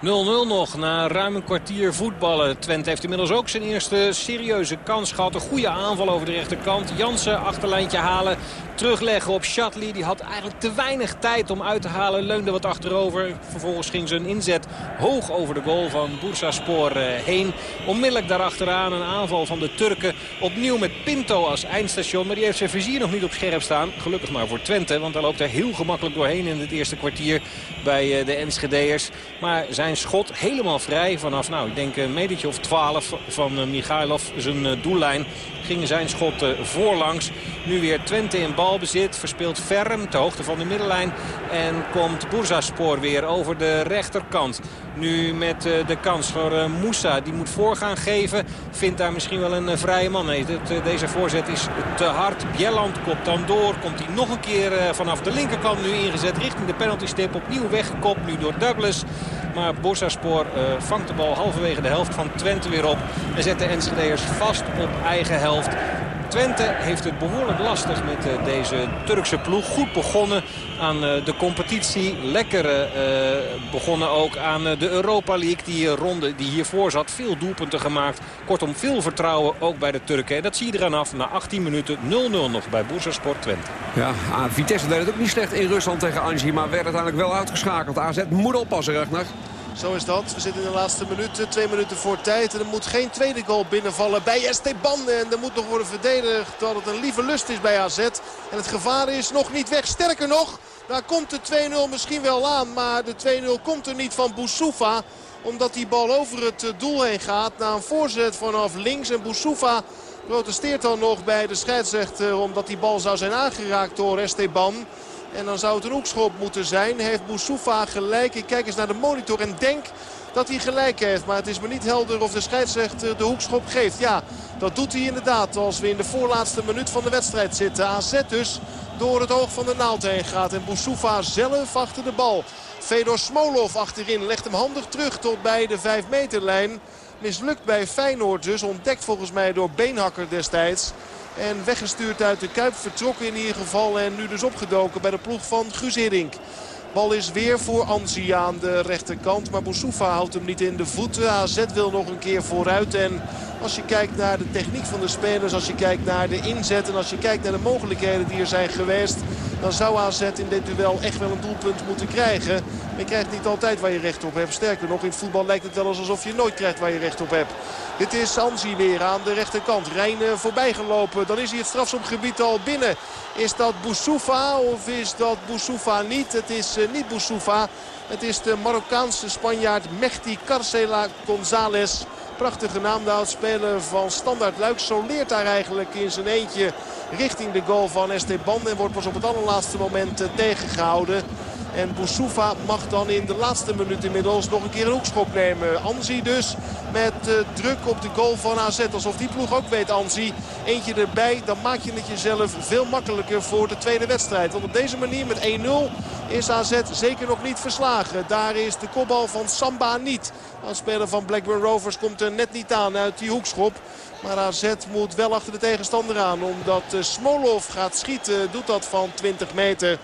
K: Nog na ruim een kwartier voetballen. Twente heeft inmiddels ook zijn eerste serieuze kans gehad. Een goede aanval over de rechterkant. Jansen achterlijntje halen. Terugleggen op Shatley. Die had eigenlijk te weinig tijd om uit te halen. Leunde wat achterover. Vervolgens ging zijn inzet hoog over de goal van Bursaspor eh, heen. Onmiddellijk daarachteraan een aanval van de Turken. Opnieuw met Pinto als eindstation. Maar die heeft zijn vizier nog niet op scherp staan. Gelukkig maar voor Twente. Want daar loopt hij heel gemakkelijk doorheen in het eerste kwartier bij eh, de Enschede'ers. Maar zijn schot helemaal vrij vanaf, nou, ik denk een metertje of 12 van eh, Michailov, zijn eh, doellijn. Zijn schot voorlangs. Nu weer Twente in balbezit. Verspeelt Ferm ter hoogte van de middenlijn. En komt Bursaspor weer over de rechterkant. Nu met de kans voor Moussa. Die moet voorgaan geven. Vindt daar misschien wel een vrije man. Nee, deze voorzet is te hard. Bjelland kopt dan door. Komt hij nog een keer vanaf de linkerkant nu ingezet richting de penaltystip. Opnieuw weggekopt nu door Douglas. Maar Bursaspor uh, vangt de bal halverwege de helft van Twente weer op. En zet de Enschede'ers vast op eigen helft. Twente heeft het behoorlijk lastig met uh, deze Turkse ploeg. Goed begonnen aan uh, de competitie. Lekker uh, begonnen ook aan de Europa League. Die ronde die hiervoor zat. Veel doelpunten gemaakt. Kortom veel vertrouwen ook bij de Turken. En dat zie je eraan af na 18 minuten 0-0 nog bij Bursaspor Twente.
F: Ja, Vitesse deed het ook niet slecht in Rusland tegen Angie. Maar werd uiteindelijk wel uitgeschakeld. AZ moet oppassen, Ragnar.
G: Zo is dat. We zitten in de laatste minuten. Twee minuten voor tijd. En er moet geen tweede goal binnenvallen bij Esteban. En er moet nog worden verdedigd dat het een lieve lust is bij AZ. En het gevaar is nog niet weg. Sterker nog, daar komt de 2-0 misschien wel aan. Maar de 2-0 komt er niet van Boussoufa. Omdat die bal over het doel heen gaat. Na een voorzet vanaf links. En Boussoufa protesteert dan nog bij de scheidsrechter. Omdat die bal zou zijn aangeraakt door Esteban. En dan zou het een hoekschop moeten zijn. Heeft Boussoufa gelijk. Ik kijk eens naar de monitor en denk dat hij gelijk heeft. Maar het is me niet helder of de scheidsrechter de hoekschop geeft. Ja, dat doet hij inderdaad als we in de voorlaatste minuut van de wedstrijd zitten. AZ dus door het oog van de naald heen gaat. En Boussoufa zelf achter de bal. Fedor Smolov achterin legt hem handig terug tot bij de 5 meterlijn. Mislukt bij Feyenoord dus. Ontdekt volgens mij door Beenhakker destijds. En weggestuurd uit de Kuip. Vertrokken in ieder geval. En nu dus opgedoken bij de ploeg van Guus. Bal is weer voor Anzi aan de rechterkant. Maar Boussoufa houdt hem niet in de voeten. AZ wil nog een keer vooruit. En als je kijkt naar de techniek van de spelers. Als je kijkt naar de inzet. En als je kijkt naar de mogelijkheden die er zijn geweest. Dan zou AZ in dit duel echt wel een doelpunt moeten krijgen. Maar je krijgt niet altijd waar je recht op hebt. Sterker nog, in voetbal lijkt het wel alsof je nooit krijgt waar je recht op hebt. Dit is Anzi weer aan de rechterkant. Rijn voorbij gelopen. Dan is hij het strafschopgebied al binnen. Is dat Boussoufa of is dat Boussoufa niet? Het is niet Boussoufa. Het is de Marokkaanse Spanjaard Mechti Carcela González. Prachtige naam, de oudspeler van Standaard Luik. Soleert daar eigenlijk in zijn eentje richting de goal van Esteban. En wordt pas op het allerlaatste moment tegengehouden. En Boussoufa mag dan in de laatste minuut inmiddels nog een keer een hoekschop nemen. Anzi dus met uh, druk op de goal van AZ. Alsof die ploeg ook weet Anzi. Eentje erbij, dan maak je het jezelf veel makkelijker voor de tweede wedstrijd. Want op deze manier met 1-0 is AZ zeker nog niet verslagen. Daar is de kopbal van Samba niet. De speler van Blackburn Rovers komt er net niet aan uit die hoekschop. Maar AZ moet wel achter de tegenstander aan. Omdat Smolov gaat schieten, doet dat van 20 meter.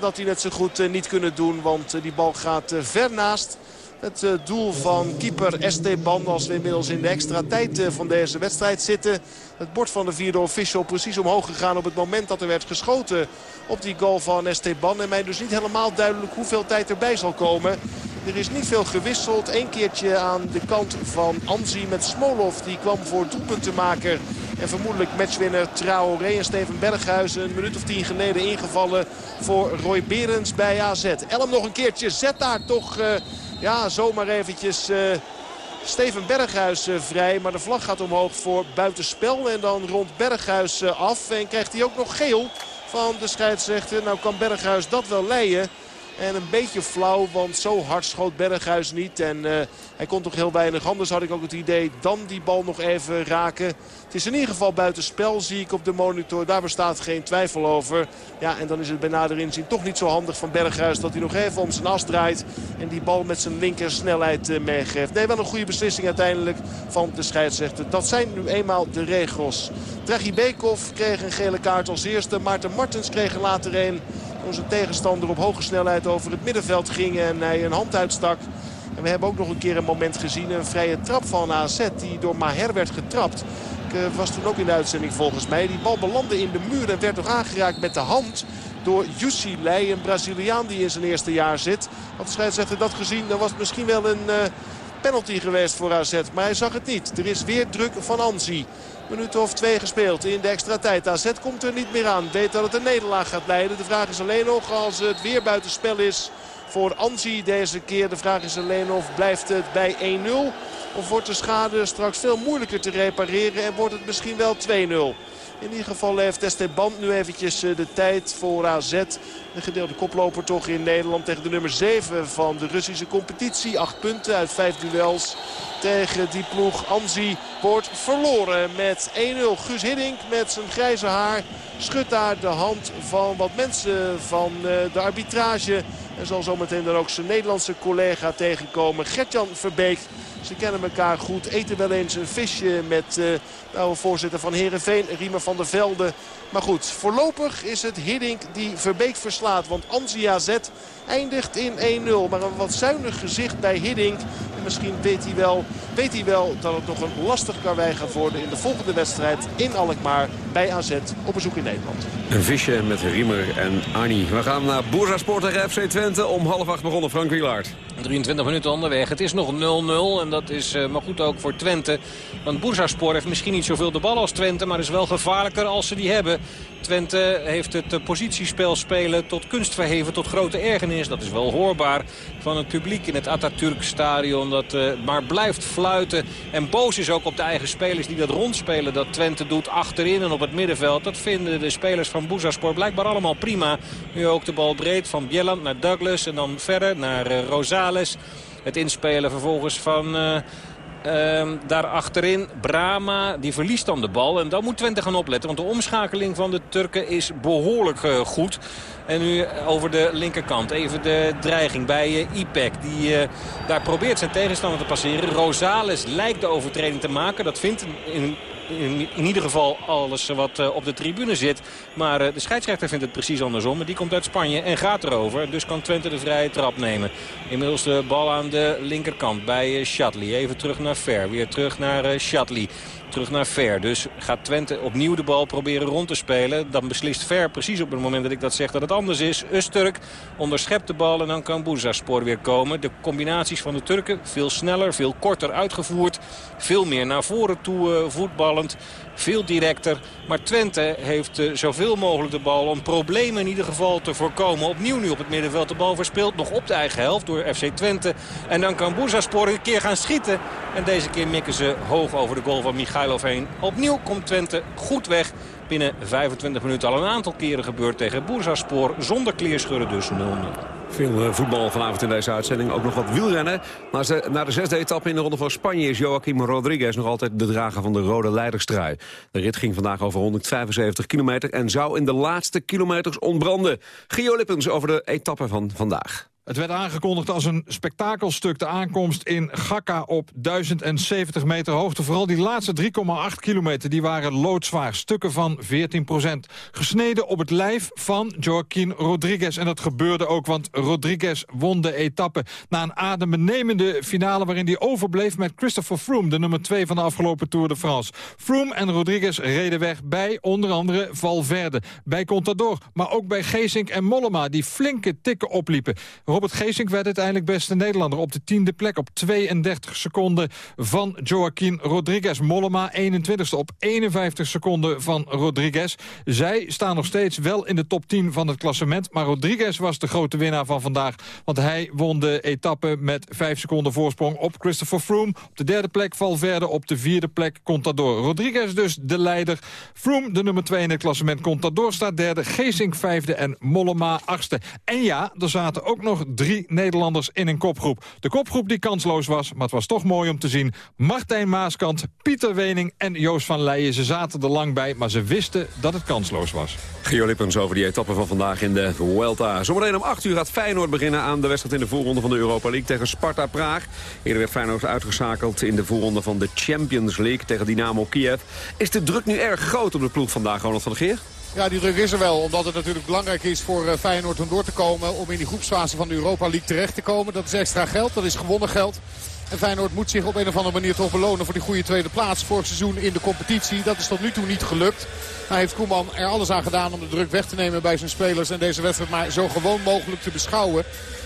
G: Dat hij net zo goed niet kunnen doen. Want die bal gaat ver naast. Het doel van keeper Esteban als we inmiddels in de extra tijd van deze wedstrijd zitten. Het bord van de vierde official precies omhoog gegaan op het moment dat er werd geschoten op die goal van Esteban. En mij dus niet helemaal duidelijk hoeveel tijd erbij zal komen. Er is niet veel gewisseld. Eén keertje aan de kant van Anzi met Smolov. Die kwam voor doelpuntenmaker. En vermoedelijk matchwinner Traoré en Steven Berghuizen. Een minuut of tien geleden ingevallen voor Roy Berends bij AZ. Elm nog een keertje. Zet daar toch uh, ja, zomaar eventjes... Uh, Steven Berghuis uh, vrij. Maar de vlag gaat omhoog voor buitenspel. En dan rond Berghuis uh, af. En krijgt hij ook nog geel van de scheidsrechter. Nou kan Berghuis dat wel leiden. En een beetje flauw, want zo hard schoot Berghuis niet. En uh, hij kon toch heel weinig. Anders had ik ook het idee dan die bal nog even raken. Het is in ieder geval buitenspel, zie ik op de monitor. Daar bestaat geen twijfel over. Ja, en dan is het bij nader inzien toch niet zo handig van Berghuis... dat hij nog even om zijn as draait en die bal met zijn linker snelheid uh, meegeeft. Nee, wel een goede beslissing uiteindelijk van de scheidsrechter. Dat zijn nu eenmaal de regels. Draghi Bekov kreeg een gele kaart als eerste. Maarten Martens kreeg er later een toen zijn tegenstander op hoge snelheid over het middenveld ging en hij een hand uitstak. En we hebben ook nog een keer een moment gezien. Een vrije trap van AZ die door Maher werd getrapt. Ik eh, was toen ook in de uitzending volgens mij. Die bal belandde in de muur en werd nog aangeraakt met de hand door Lei, een Braziliaan die in zijn eerste jaar zit. Had de scheidsrechter dat gezien, dan was het misschien wel een uh, penalty geweest voor AZ. Maar hij zag het niet. Er is weer druk van Anzi. Minuut of twee gespeeld in de extra tijd. AZ komt er niet meer aan. Weet dat het een nederlaag gaat leiden. De vraag is alleen nog als het weer buitenspel is voor Anzi deze keer. De vraag is alleen of blijft het bij 1-0. Of wordt de schade straks veel moeilijker te repareren en wordt het misschien wel 2-0. In ieder geval heeft Esteban nu eventjes de tijd voor AZ. Een gedeelde koploper toch in Nederland tegen de nummer 7 van de Russische competitie. 8 punten uit 5 duels tegen die ploeg. Anzi wordt verloren met 1-0. Guus Hiddink met zijn grijze haar schudt daar de hand van wat mensen van de arbitrage. En zal zometeen dan ook zijn Nederlandse collega tegenkomen. Gertjan Verbeek. Ze kennen elkaar goed. Eten wel eens een visje met uh, nou, voorzitter van Herenveen, Riemer van der Velde. Maar goed, voorlopig is het Hiddink die Verbeek verslaat. Want Anzia Z eindigt in 1-0. Maar een wat zuinig gezicht bij Hiddink. En misschien weet hij, wel, weet hij wel dat het nog een lastig karwei gaat worden in de volgende wedstrijd in Alkmaar bij AZ op bezoek in Nederland.
F: Een visje met Riemer en Arnie. We gaan naar Boerzasport tegen FC Twente. Om half acht begonnen Frank Wielaert.
K: 23 minuten onderweg. Het is nog 0-0 en dat is uh, maar goed ook voor Twente. Want Boerzaspor heeft misschien niet zoveel de bal als Twente... maar is wel gevaarlijker als ze die hebben. Twente heeft het positiespel spelen tot kunst verheven, tot grote ergernis. Dat is wel hoorbaar van het publiek in het Atatürk-stadion. Dat uh, maar blijft fluiten en boos is ook op de eigen spelers die dat rondspelen. Dat Twente doet achterin en op het middenveld. Dat vinden de spelers van Boezaspor blijkbaar allemaal prima. Nu ook de bal breed van Bjelland naar Douglas en dan verder naar uh, Rosales. Het inspelen vervolgens van... Uh, Uh, daar achterin Brama, die verliest dan de bal. En dan moet Twente gaan opletten, want de omschakeling van de Turken is behoorlijk uh, goed. En nu over de linkerkant even de dreiging bij uh, Ipek. Die daar probeert zijn tegenstander te passeren. Rosales lijkt de overtreding te maken. Dat vindt in, in, ieder geval alles wat uh, op de tribune zit. Maar uh, de scheidsrechter vindt het precies andersom. Maar die komt uit Spanje en gaat erover. Dus kan Twente de vrije trap nemen. Inmiddels de bal aan de linkerkant bij Shatley. Even terug naar Ver. Weer terug naar Shatley. Terug naar Ver. Dus gaat Twente opnieuw de bal proberen rond te spelen. Dan beslist Ver precies op het moment dat ik dat zeg dat het anders is. Usturk onderschept de bal en dan kan Bouzaspoor weer komen. De combinaties van de Turken veel sneller, veel korter uitgevoerd. Veel meer naar voren toe uh, voetballend. Veel directer. Maar Twente heeft uh, zoveel mogelijk de bal om problemen in ieder geval te voorkomen. Opnieuw nu op het middenveld de bal verspeelt. Nog op de eigen helft door FC Twente. En dan kan Bouzaspoor een keer gaan schieten. En deze keer mikken ze hoog over de goal van Michailov heen. Opnieuw komt Twente goed weg. Binnen 25 minuten al een aantal keren gebeurd tegen Boerzaspoor. Zonder kleerscheuren dus 0-0.
F: Veel voetbal vanavond in deze uitzending. Ook nog wat wielrennen. Maar na de zesde etappe in de Ronde van Spanje is Joaquim Rodriguez nog altijd de drager van de rode leiderstrui. De rit ging vandaag over 175 kilometer en zou in de laatste kilometers ontbranden. Gio Lippens over de etappe van vandaag.
M: Het werd aangekondigd als een spektakelstuk. De aankomst in Gakka op 1070 meter hoogte. Vooral die laatste 3,8 kilometer die waren loodzwaar. Stukken van 14 procent. Gesneden op het lijf van Joaquin Rodriguez. En dat gebeurde ook, want Rodriguez won de etappe. Na een adembenemende finale waarin hij overbleef met Christopher Froome... de nummer 2 van de afgelopen Tour de France. Froome en Rodriguez reden weg bij onder andere Valverde. Bij Contador, maar ook bij Geesink en Mollema... die flinke tikken opliepen. Robert Geesink werd uiteindelijk beste Nederlander op de tiende plek... op 32 seconden van Joaquin Rodriguez. Mollema 21ste op 51 seconden van Rodriguez. Zij staan nog steeds wel in de top 10 van het klassement... maar Rodriguez was de grote winnaar van vandaag... want hij won de etappe met 5 seconden voorsprong op Christopher Froome. Op de derde plek Valverde, op de vierde plek Contador. Rodriguez dus de leider. Froome de nummer 2 in het klassement. Contador staat derde, Geesink vijfde en Mollema achtste. En ja, er zaten ook nog drie Nederlanders in een kopgroep. De kopgroep die kansloos was, maar het was toch mooi om te zien. Martijn Maaskant, Pieter Wening en Joost van Leijen. Ze zaten er lang bij, maar ze wisten dat het kansloos was.
F: Gio over die etappe van vandaag in de Vuelta. Zometeen om 8 uur gaat Feyenoord beginnen aan de wedstrijd in de voorronde van de Europa League tegen Sparta Praag. Eerder werd Feyenoord uitgeschakeld in de voorronde van de Champions League tegen Dynamo Kiev. Is de druk nu erg groot op de ploeg vandaag, Ronald van der Geer?
N: Ja, die druk is er wel. Omdat het natuurlijk belangrijk is voor eh, Feyenoord om door te komen. Om in die groepsfase van de Europa League terecht te komen. Dat is extra geld. Dat is gewonnen geld. En Feyenoord moet zich op een of andere manier toch belonen voor die goede tweede plaats. Vorig seizoen in de competitie. Dat is tot nu toe niet gelukt. Hij heeft Koeman er alles aan gedaan om de druk weg te nemen bij zijn spelers. En deze wedstrijd maar zo gewoon mogelijk te beschouwen.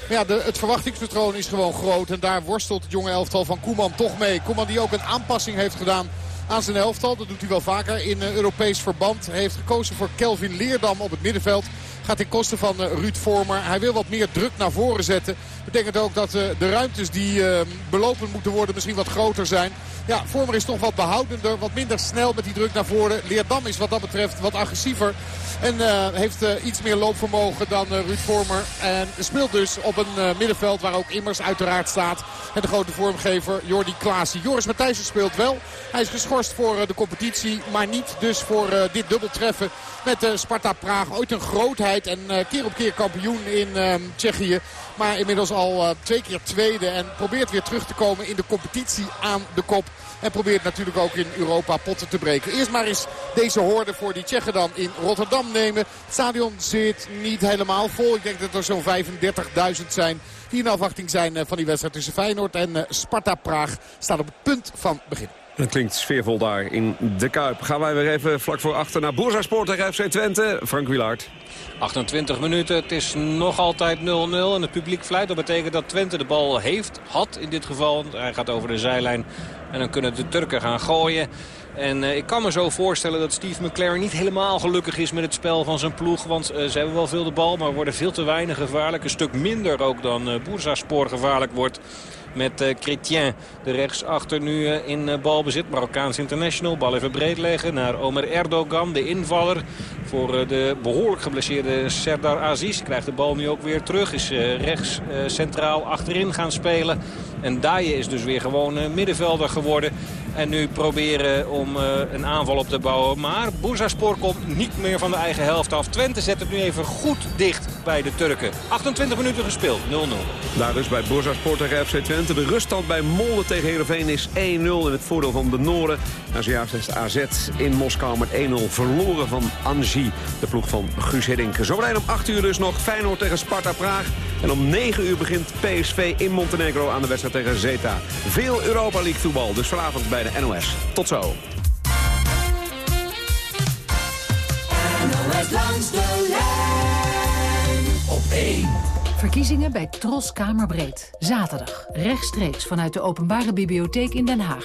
N: Maar ja, de, het verwachtingspatroon is gewoon groot. En daar worstelt het jonge elftal van Koeman toch mee. Koeman die ook een aanpassing heeft gedaan aan zijn elftal. Dat doet hij wel vaker in uh, Europees verband. Hij heeft gekozen voor Kelvin Leerdam op het middenveld. Gaat ten koste van uh, Ruud Vormer. Hij wil wat meer druk naar voren zetten. Betekent ook dat uh, de ruimtes die belopen moeten worden misschien wat groter zijn. Ja, Vormer is toch wat behoudender. Wat minder snel met die druk naar voren. Leerdam is wat dat betreft wat agressiever. En uh, heeft iets meer loopvermogen dan Ruud Vormer. En speelt dus op een middenveld waar ook Immers uiteraard staat. En de grote vormgever Jordi Klaasie. Joris Matthijssen speelt wel. Hij is geschorst voor de competitie. Maar niet dus voor dit dubbeltreffen met Sparta Praag. Ooit een grootheid en keer op keer kampioen in Tsjechië. Maar inmiddels al twee keer tweede. En probeert weer terug te komen in de competitie aan de kop. En probeert natuurlijk ook in Europa potten te breken. Eerst maar eens deze hoorde voor die Tsjechen dan in Rotterdam nemen. Het stadion zit niet helemaal vol. Ik denk dat er zo'n 35.000 zijn die in afwachting zijn van die wedstrijd tussen Feyenoord en Sparta Praag. Staat op het punt van begin.
F: Het klinkt sfeervol daar in de Kuip. Gaan wij weer even vlak voor achter naar Boerzasport tegen FC Twente. Frank Wilaert.
K: 28 minuten, het is nog altijd 0-0 en het publiek fluit. Dat betekent dat Twente de bal heeft, had in dit geval. Hij gaat over de zijlijn en dan kunnen de Turken gaan gooien. En uh, ik kan me zo voorstellen dat Steve McLaren niet helemaal gelukkig is met het spel van zijn ploeg. Want uh, ze hebben wel veel de bal, maar worden veel te weinig gevaarlijk. Een stuk minder ook dan uh, gevaarlijk wordt met uh, Chrétien. De rechtsachter nu uh, in uh, balbezit. Marokkaans international. Bal even breed leggen naar Omer Erdogan. De invaller voor de behoorlijk geblesseerde Serdar Aziz. Krijgt de bal nu ook weer terug. Is rechts centraal achterin gaan spelen. En Daje is dus weer gewoon middenvelder geworden. En nu proberen om uh, een aanval op te bouwen. Maar Bursaspor komt niet meer van de eigen helft af. Twente zet het nu even goed dicht bij de Turken. 28 minuten gespeeld, 0-0.
F: Daar dus bij Bursaspor tegen FC Twente. De ruststand bij Molde tegen Heerenveen is 1-0 in het voordeel van de Noorden. En zojuist is AZ in Moskou met 1-0 verloren van Anji. De ploeg van Guus Hiddink. Zometeen om 8 uur dus nog Feyenoord tegen Sparta Praag. En om 9 uur begint PSV in Montenegro aan de wedstrijd tegen Zeta. Veel Europa League voetbal, dus vanavond bij de NOS. Tot zo.
I: NOS langs de lijn op 1.
O: Verkiezingen bij Tros Kamerbreed. Zaterdag. Rechtstreeks vanuit de Openbare Bibliotheek in Den Haag.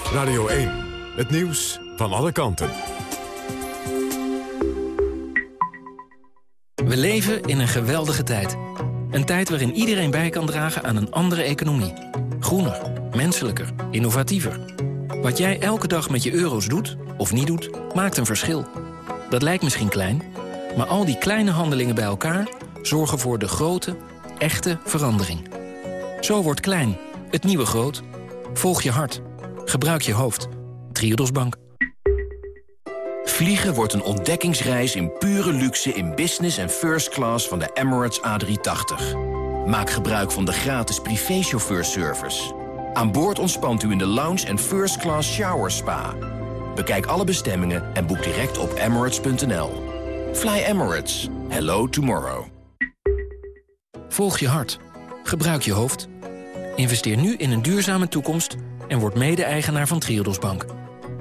E: Radio 1, het nieuws van alle kanten.
P: We leven in een geweldige tijd. Een tijd waarin iedereen bij kan dragen aan een andere economie. Groener, menselijker, innovatiever. Wat jij elke dag met je euro's doet, of niet doet, maakt een verschil. Dat lijkt misschien klein, maar al die kleine handelingen bij elkaar... zorgen voor de grote, echte verandering. Zo wordt klein, het nieuwe groot. Volg je hart. Gebruik je hoofd. Triodos Bank.
D: Vliegen wordt een ontdekkingsreis in pure luxe in business en first class van de Emirates A380. Maak gebruik van de gratis privéchauffeurservice. Aan boord ontspant u in de lounge en first class shower spa. Bekijk alle bestemmingen en boek direct op emirates.nl. Fly Emirates. Hello tomorrow.
P: Volg je hart. Gebruik je hoofd. Investeer nu in een duurzame toekomst en word mede-eigenaar van Triodos Bank.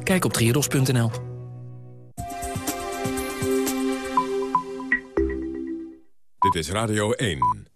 P: Kijk op triodos.nl.
E: Dit is Radio 1.